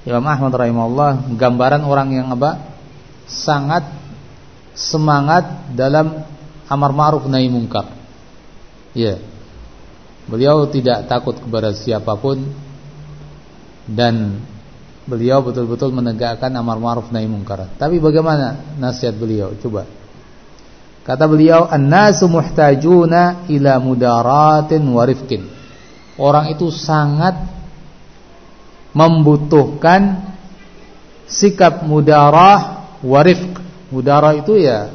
Speaker 1: Imam Ahmad rahimahullah gambaran orang yang apa? Sangat semangat dalam amar ma'ruf nahi munkar. Ya. Beliau tidak takut kepada siapa pun dan beliau betul-betul menegakkan amar ma'ruf nahi munkar. Tapi bagaimana nasihat beliau? Coba. Kata beliau, "An-nasu muhtajuna ila mudaratin wa rifqin." Orang itu sangat membutuhkan sikap mudarah wa rifq. Mudarah itu ya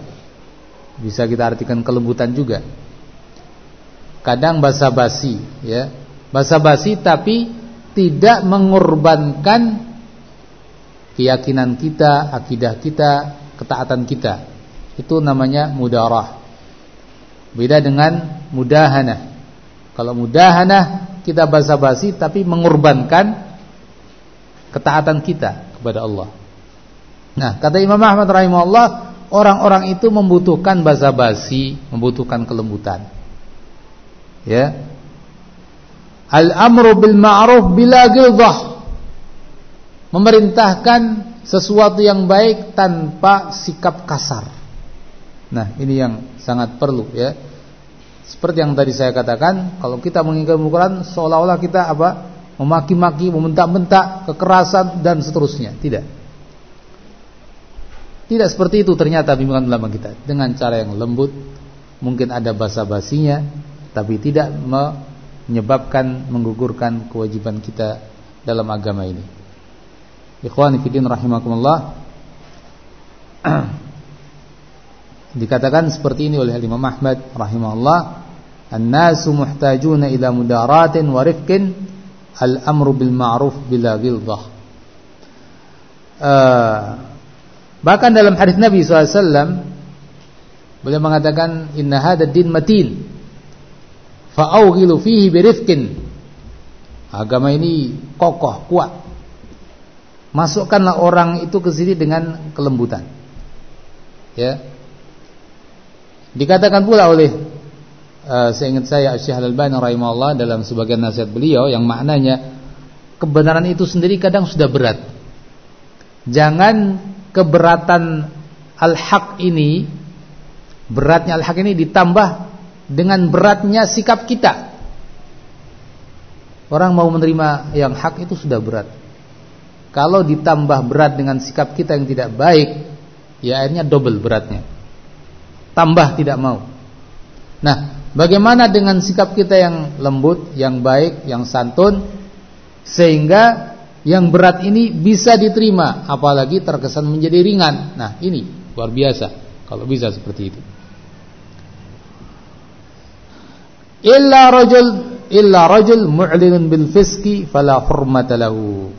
Speaker 1: bisa kita artikan kelembutan juga. Kadang basa-basi ya. Basa-basi tapi tidak mengorbankan keyakinan kita akidah kita ketaatan kita. Itu namanya mudarah. Beda dengan mudahana kalau mudahana kita basa-basi tapi mengorbankan ketaatan kita kepada Allah. Nah kata Imam Ahmad rahimahullah orang-orang itu membutuhkan basa-basi membutuhkan kelembutan. Ya. Al-amru bil ma'ruf bila ghilzah memerintahkan sesuatu yang baik tanpa sikap kasar. Nah ini yang sangat perlu ya. Seperti yang tadi saya katakan kalau kita mengingat Al-Quran seolah-olah kita apa memaki-maki membentak-bentak kekerasan dan seterusnya tidak tidak seperti itu ternyata bimbingan ulama kita dengan cara yang lembut mungkin ada basa-basinya tapi tidak menyebabkan menggugurkan kewajiban kita dalam agama ini. Ikhwani fillah rahimakumullah. <clears throat> Dikatakan seperti ini oleh Imam Ahmad rahimahullah, "An-nasu muhtajuna ila mudaratin wa rifqin al-amru bil ma'ruf bila ghilzah." Uh, bahkan dalam hadis Nabi SAW beliau mengatakan inna hadha din matin fa'awghilu fihi birifqin agama ini kokoh kuat. Masukkanlah orang itu ke sini dengan kelembutan. Ya. Dikatakan pula oleh uh, seingat saya Syekh Al-Albani rahimahullah dalam sebagian nasihat beliau yang maknanya kebenaran itu sendiri kadang sudah berat jangan keberatan al-haq ini beratnya al-haq ini ditambah dengan beratnya sikap kita. Orang mau menerima yang hak itu sudah berat. Kalau ditambah berat dengan sikap kita yang tidak baik, ya akhirnya double beratnya. Tambah tidak mau. Nah, bagaimana dengan sikap kita yang lembut, yang baik, yang santun sehingga yang berat ini bisa diterima apalagi terkesan menjadi ringan. Nah, ini luar biasa kalau bisa seperti itu. Illa rajul illa rajul mu'linun bil fiski fala hurmata lahu.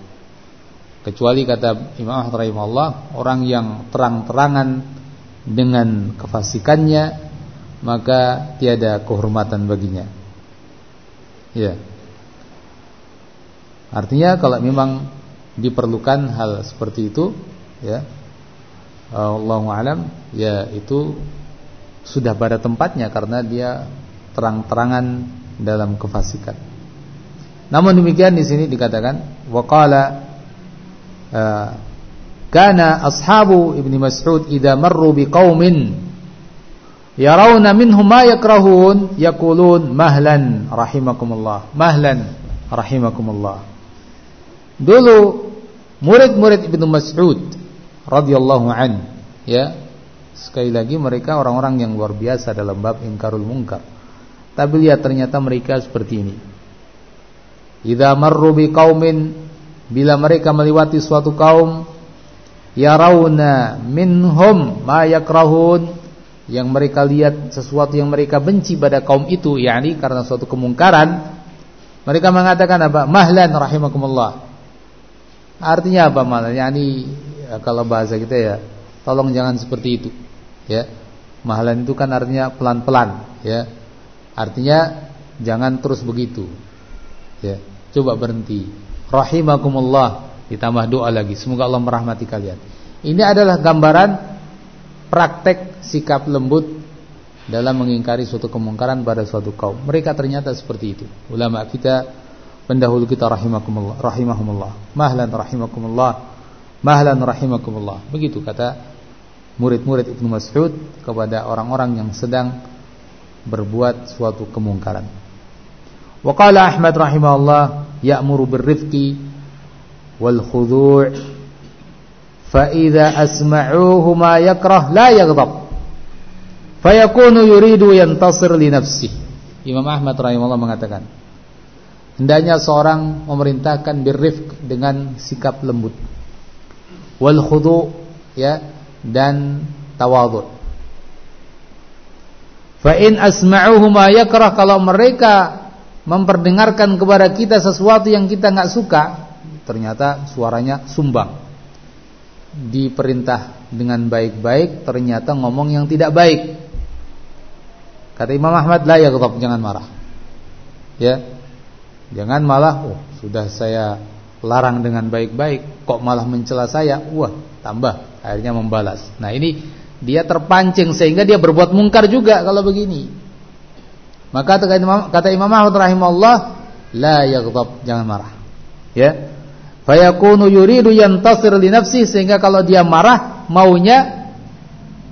Speaker 1: Kecuali kata Imam Ahmad rahimahullah, orang yang terang-terangan dengan kefasikannya maka tiada kehormatan baginya. Ya. Artinya kalau memang diperlukan hal seperti itu, ya, Allah alam, ya itu sudah pada tempatnya karena dia terang-terangan dalam kefasikan. Namun demikian di sini dikatakan waqala uh, kana ashabu Ibnu Mas'ud idza marru biqaumin yarawna minhum ma yakrahun yaqulun mahlan rahimakumullah mahlan rahimakumullah Dulu murid-murid Ibnu Mas'ud radhiyallahu an, ya. Sekali lagi mereka orang-orang yang luar biasa dalam bab ingkarul munkar. Tapi lihat ternyata mereka seperti ini. Idza marru biqaumin bila mereka melewati suatu kaum yarawna minhum ma yakrahun yang mereka lihat sesuatu yang mereka benci pada kaum itu yakni karena suatu kemungkaran mereka mengatakan apa mahlan rahimakumullah Artinya apa malah? Yani ya, kalau bahasa kita ya, tolong jangan seperti itu. Ya. Mahalan itu kan artinya pelan-pelan, ya. Artinya jangan terus begitu. Ya. Coba berhenti. Rahimakumullah ditambah doa lagi. Semoga Allah merahmati kalian. Ini adalah gambaran praktek sikap lembut dalam mengingkari suatu kemungkaran pada suatu kaum. Mereka ternyata seperti itu. Ulama kita pendahulu kita rahimakumullah rahimahumullah mahlan rahimakumullah mahlan rahimakumullah begitu kata murid-murid Ibnu Mas'ud kepada orang-orang yang sedang berbuat suatu kemungkaran wa qala Ahmad rahimahullah ya'muru birrifqi wal khudu' asma'uhu ma yakrah la yaghdab fayakunu yuridu yantasir li nafsihi Imam Ahmad rahimahullah mengatakan Hendaknya seorang memerintahkan birrifq dengan sikap lembut. Wal khudu ya dan tawadhu. Fa in asma'uhu ma yakrah kalau mereka memperdengarkan kepada kita sesuatu yang kita enggak suka, ternyata suaranya sumbang. Diperintah dengan baik-baik, ternyata ngomong yang tidak baik. Kata Imam Ahmad, la yaghdab, jangan marah. Ya, Jangan malah oh, sudah saya larang dengan baik-baik kok malah mencela saya. Wah, tambah akhirnya membalas. Nah, ini dia terpancing sehingga dia berbuat mungkar juga kalau begini. Maka kata Imam, kata Imam Ahmad rahimahullah, la yaghdab, jangan marah. Ya. Fayakunu yuridu yantasir li nafsi sehingga kalau dia marah maunya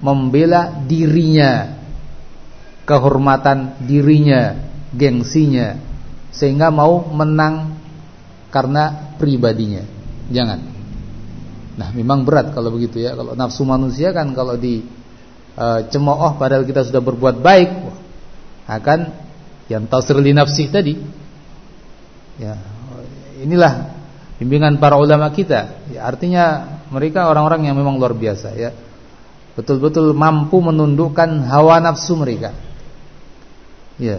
Speaker 1: membela dirinya, kehormatan dirinya, gengsinya sehingga mau menang karena pribadinya. Jangan. Nah, memang berat kalau begitu ya. Kalau nafsu manusia kan kalau di e, cemooh padahal kita sudah berbuat baik, akan yang tasir li nafsih tadi. Ya, inilah bimbingan para ulama kita. Ya, artinya mereka orang-orang yang memang luar biasa ya. Betul-betul mampu menundukkan hawa nafsu mereka. Ya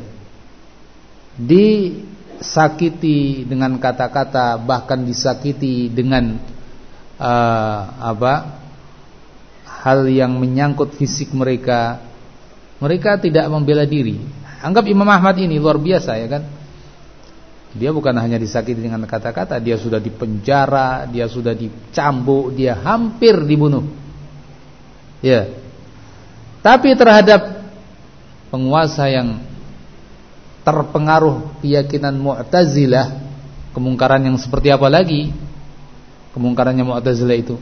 Speaker 1: disakiti dengan kata-kata bahkan disakiti dengan uh, apa hal yang menyangkut fisik mereka mereka tidak membela diri anggap Imam Ahmad ini luar biasa ya kan dia bukan hanya disakiti dengan kata-kata dia sudah dipenjara dia sudah dicambuk dia hampir dibunuh ya tapi terhadap penguasa yang terpengaruh keyakinan Mu'tazilah, kemungkaran yang seperti apa lagi? Kemungkarannya Mu'tazilah itu.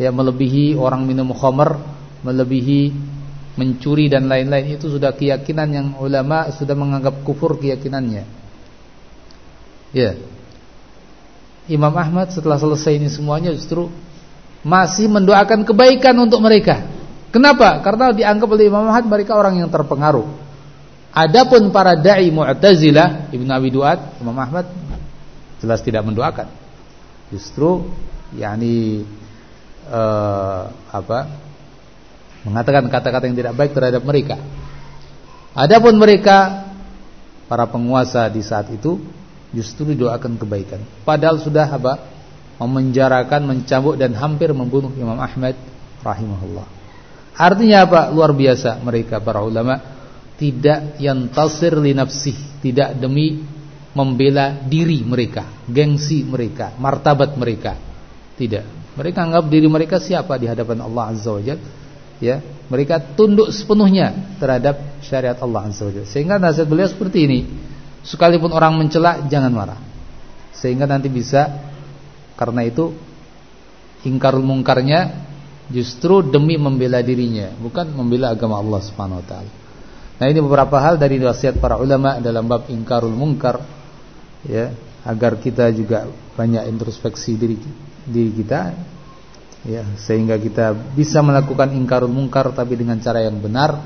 Speaker 1: ya melebihi orang minum khamar, melebihi mencuri dan lain-lain itu sudah keyakinan yang ulama sudah menganggap kufur keyakinannya. Ya. Imam Ahmad setelah selesai ini semuanya justru masih mendoakan kebaikan untuk mereka. Kenapa? Karena dianggap oleh Imam Ahmad mereka orang yang terpengaruh. Adapun para dai Mu'tazilah, Ibnu Abi Duat, Imam Ahmad jelas tidak mendoakan. Justru yakni uh, apa? mengatakan kata-kata yang tidak baik terhadap mereka. Adapun mereka para penguasa di saat itu justru didoakan kebaikan. Padahal sudah apa? Memenjarakan, mencambuk dan hampir membunuh Imam Ahmad rahimahullah. Artinya apa? Luar biasa mereka para ulama tidak yang tasir li nafsih, tidak demi membela diri mereka, gengsi mereka, martabat mereka. Tidak. Mereka anggap diri mereka siapa di hadapan Allah Azza wa Jalla ya mereka tunduk sepenuhnya terhadap syariat Allah Azza wajalla sehingga nasihat beliau seperti ini sekalipun orang mencela jangan marah. Sehingga nanti bisa karena itu ingkarul mungkarnya justru demi membela dirinya bukan membela agama Allah Subhanahu wa taala. Nah ini beberapa hal dari wasiat para ulama dalam bab ingkarul mungkar ya agar kita juga banyak introspeksi diri diri kita ya sehingga kita bisa melakukan ingkarul mungkar tapi dengan cara yang benar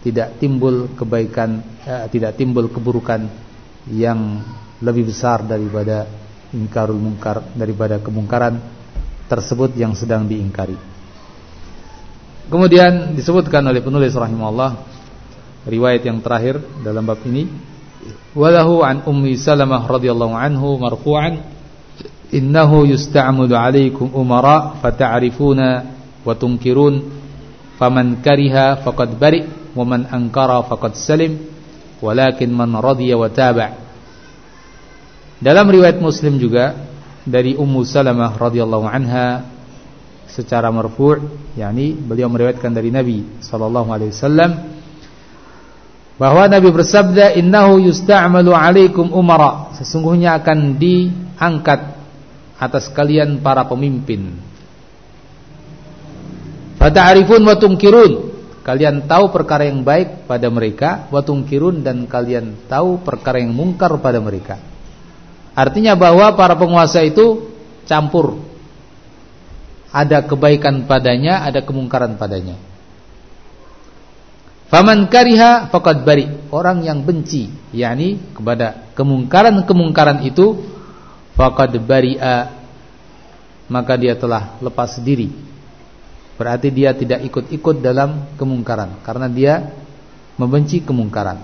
Speaker 1: tidak timbul kebaikan eh, tidak timbul keburukan yang lebih besar daripada ingkarul mungkar daripada kemungkaran tersebut yang sedang diingkari. Kemudian disebutkan oleh penulis rahimahullah riwayat yang terakhir dalam bab ini walahu an ummi salamah radhiyallahu anhu marfu'an innahu yusta'malu 'alaikum umara fata'rifuna wa tunkirun faman kariha faqad bari wa man ankara faqad salim walakin man radiya wa taba' dalam riwayat Muslim juga dari Ummu Salamah radhiyallahu anha secara marfu' yakni beliau meriwayatkan dari Nabi sallallahu alaihi wasallam bahwa Nabi bersabda innahu yusta'malu 'alaikum umara sesungguhnya akan diangkat atas kalian para pemimpin. Fata'rifun wa tungkirun. Kalian tahu perkara yang baik pada mereka, wa tungkirun dan kalian tahu perkara yang mungkar pada mereka. Artinya bahwa para penguasa itu campur. Ada kebaikan padanya, ada kemungkaran padanya. Faman kariha faqad bari. Orang yang benci, yakni kepada kemungkaran-kemungkaran itu faqad bari'a maka dia telah lepas diri berarti dia tidak ikut-ikut dalam kemungkaran. Karena dia membenci kemungkaran.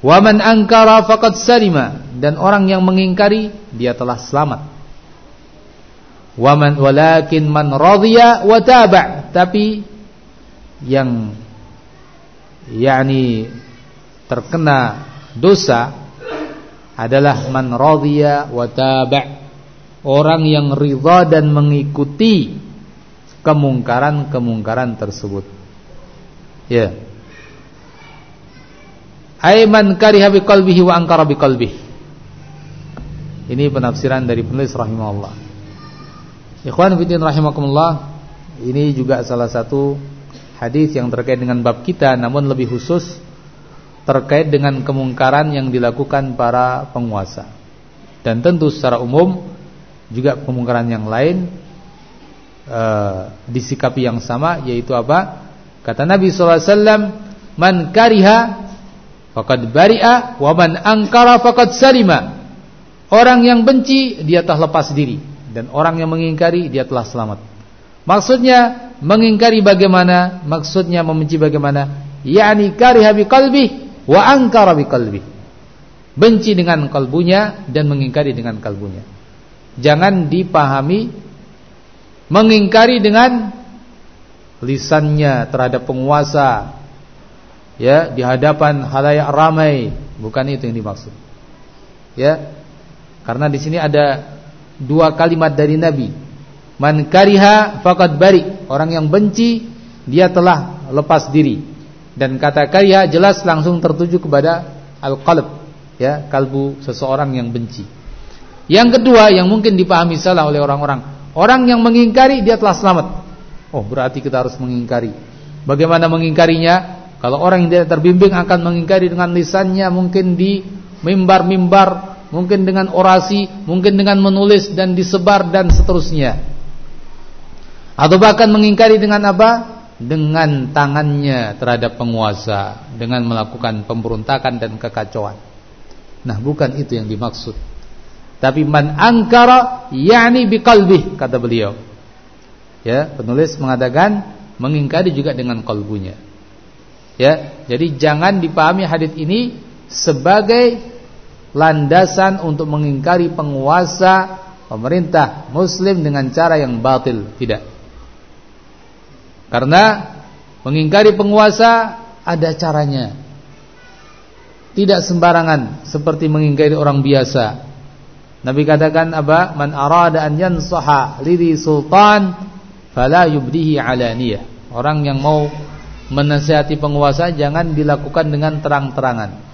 Speaker 1: Wa man ankara faqad salima. Dan orang yang mengingkari dia telah selamat. Wa man walakin man radhiya wa taba' tapi yang yakni terkena dosa adalah man radhiya wa taba' orang yang ridha dan mengikuti kemungkaran-kemungkaran tersebut. Ya. Aiman kariha biqalbihi wa ankara biqalbihi. Ini penafsiran dari penulis rahimahullah. Ikhwan fillah rahimakumullah, ini juga salah satu hadis yang terkait dengan bab kita namun lebih khusus terkait dengan kemungkaran yang dilakukan para penguasa. Dan tentu secara umum juga kemungkaran yang lain e, disikapi yang sama yaitu apa? Kata Nabi SAW Man kariha faqad bari'a wa man angkara faqad salima. Orang yang benci dia telah lepas diri dan orang yang mengingkari dia telah selamat. Maksudnya mengingkari bagaimana? Maksudnya membenci bagaimana? Yani kariha biqalbihi wa angkara biqalbi. Benci dengan kalbunya dan mengingkari dengan kalbunya. Jangan dipahami mengingkari dengan lisannya terhadap penguasa ya di hadapan halayak ramai, bukan itu yang dimaksud. Ya. Karena di sini ada dua kalimat dari Nabi. Man kariha faqad bari. Orang yang benci dia telah lepas diri. Dan kata kaya jelas langsung tertuju kepada al-qalb, ya, kalbu seseorang yang benci. Yang kedua yang mungkin dipahami salah oleh orang-orang, Orang yang mengingkari dia telah selamat. Oh, berarti kita harus mengingkari. Bagaimana mengingkarinya? Kalau orang yang tidak terbimbing akan mengingkari dengan lisannya, mungkin di mimbar-mimbar, mungkin dengan orasi, mungkin dengan menulis dan disebar dan seterusnya. Atau bahkan mengingkari dengan apa? Dengan tangannya terhadap penguasa, dengan melakukan pemberontakan dan kekacauan. Nah, bukan itu yang dimaksud. Tapi man angkara yakni biqalbih kata beliau. Ya, penulis mengatakan mengingkari juga dengan kalbunya. Ya, jadi jangan dipahami hadis ini sebagai landasan untuk mengingkari penguasa pemerintah muslim dengan cara yang batil, tidak. Karena mengingkari penguasa ada caranya. Tidak sembarangan seperti mengingkari orang biasa. Nabi katakan apa? Man arada an yansaha lidhi sultan fala yubdihi alaniyah. Orang yang mau menasihati penguasa jangan dilakukan dengan terang-terangan.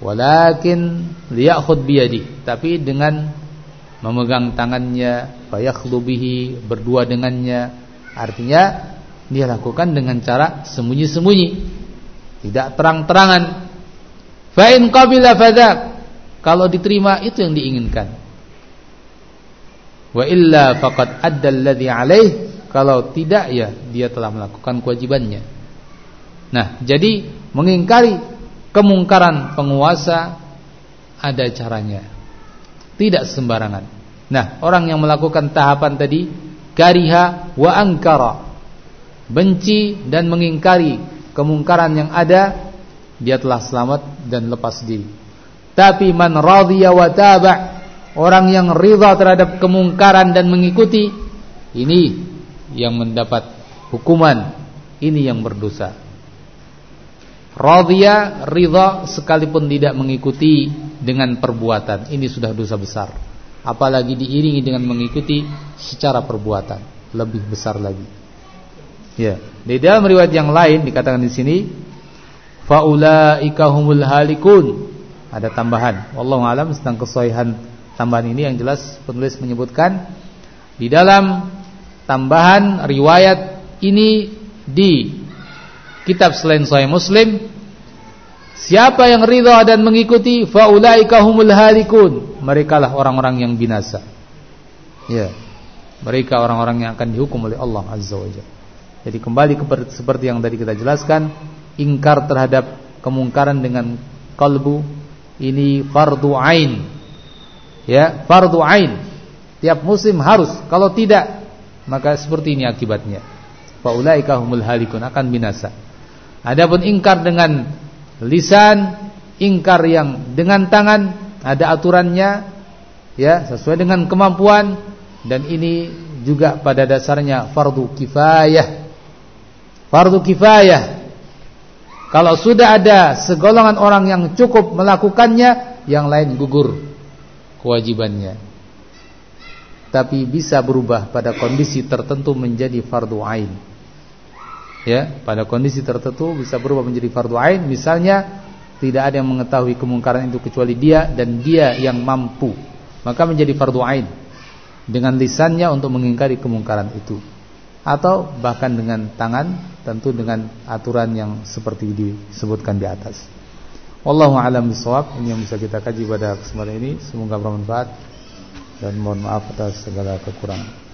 Speaker 1: Walakin liyakhud biyadi, tapi dengan memegang tangannya, fayakhlu bihi, berdua dengannya. Artinya dia lakukan dengan cara sembunyi-sembunyi. Tidak terang-terangan. Fa in qabila fadak kalau diterima itu yang diinginkan. Wa illa faqad adda alladhi alaih. Kalau tidak ya dia telah melakukan kewajibannya. Nah, jadi mengingkari kemungkaran penguasa ada caranya. Tidak sembarangan. Nah, orang yang melakukan tahapan tadi kariha wa angkara. Benci dan mengingkari kemungkaran yang ada, dia telah selamat dan lepas diri. Tapi man radhiya wa taba' Orang yang ridha terhadap kemungkaran dan mengikuti Ini yang mendapat hukuman Ini yang berdosa. Radhiya, ridha sekalipun tidak mengikuti dengan perbuatan Ini sudah dosa besar. Apalagi diiringi dengan mengikuti secara perbuatan Lebih besar lagi. Ya, di dalam riwayat yang lain dikatakan di sini faulaika humul halikun ada tambahan. Wallahu alam tentang kesahihan tambahan ini yang jelas penulis menyebutkan di dalam tambahan riwayat ini di kitab selain Sahih Muslim siapa yang ridha dan mengikuti faulaika humul halikun. Merekalah orang-orang yang binasa. Ya. Mereka orang-orang yang akan dihukum oleh Allah azza wajalla jadi kembali seperti yang tadi kita jelaskan ingkar terhadap kemungkaran dengan kalbu ini fardu ain. Ya, fardu ain. Tiap muslim harus, kalau tidak maka seperti ini akibatnya. Faulaika humul halikun akan binasa. Adapun ingkar dengan lisan, ingkar yang dengan tangan ada aturannya ya, sesuai dengan kemampuan dan ini juga pada dasarnya fardu kifayah. Fardu kifayah kalau sudah ada segolongan orang yang cukup melakukannya, yang lain gugur kewajibannya. Tapi bisa berubah pada kondisi tertentu menjadi fardu ain. Ya, pada kondisi tertentu bisa berubah menjadi fardu ain, misalnya tidak ada yang mengetahui kemungkaran itu kecuali dia dan dia yang mampu, maka menjadi fardu ain dengan lisannya untuk mengingkari kemungkaran itu atau bahkan dengan tangan tentu dengan aturan yang seperti disebutkan di atas. Wallahu a'lam bishawab. Ini yang bisa kita kaji pada kesempatan ini. Semoga bermanfaat dan mohon maaf atas segala kekurangan.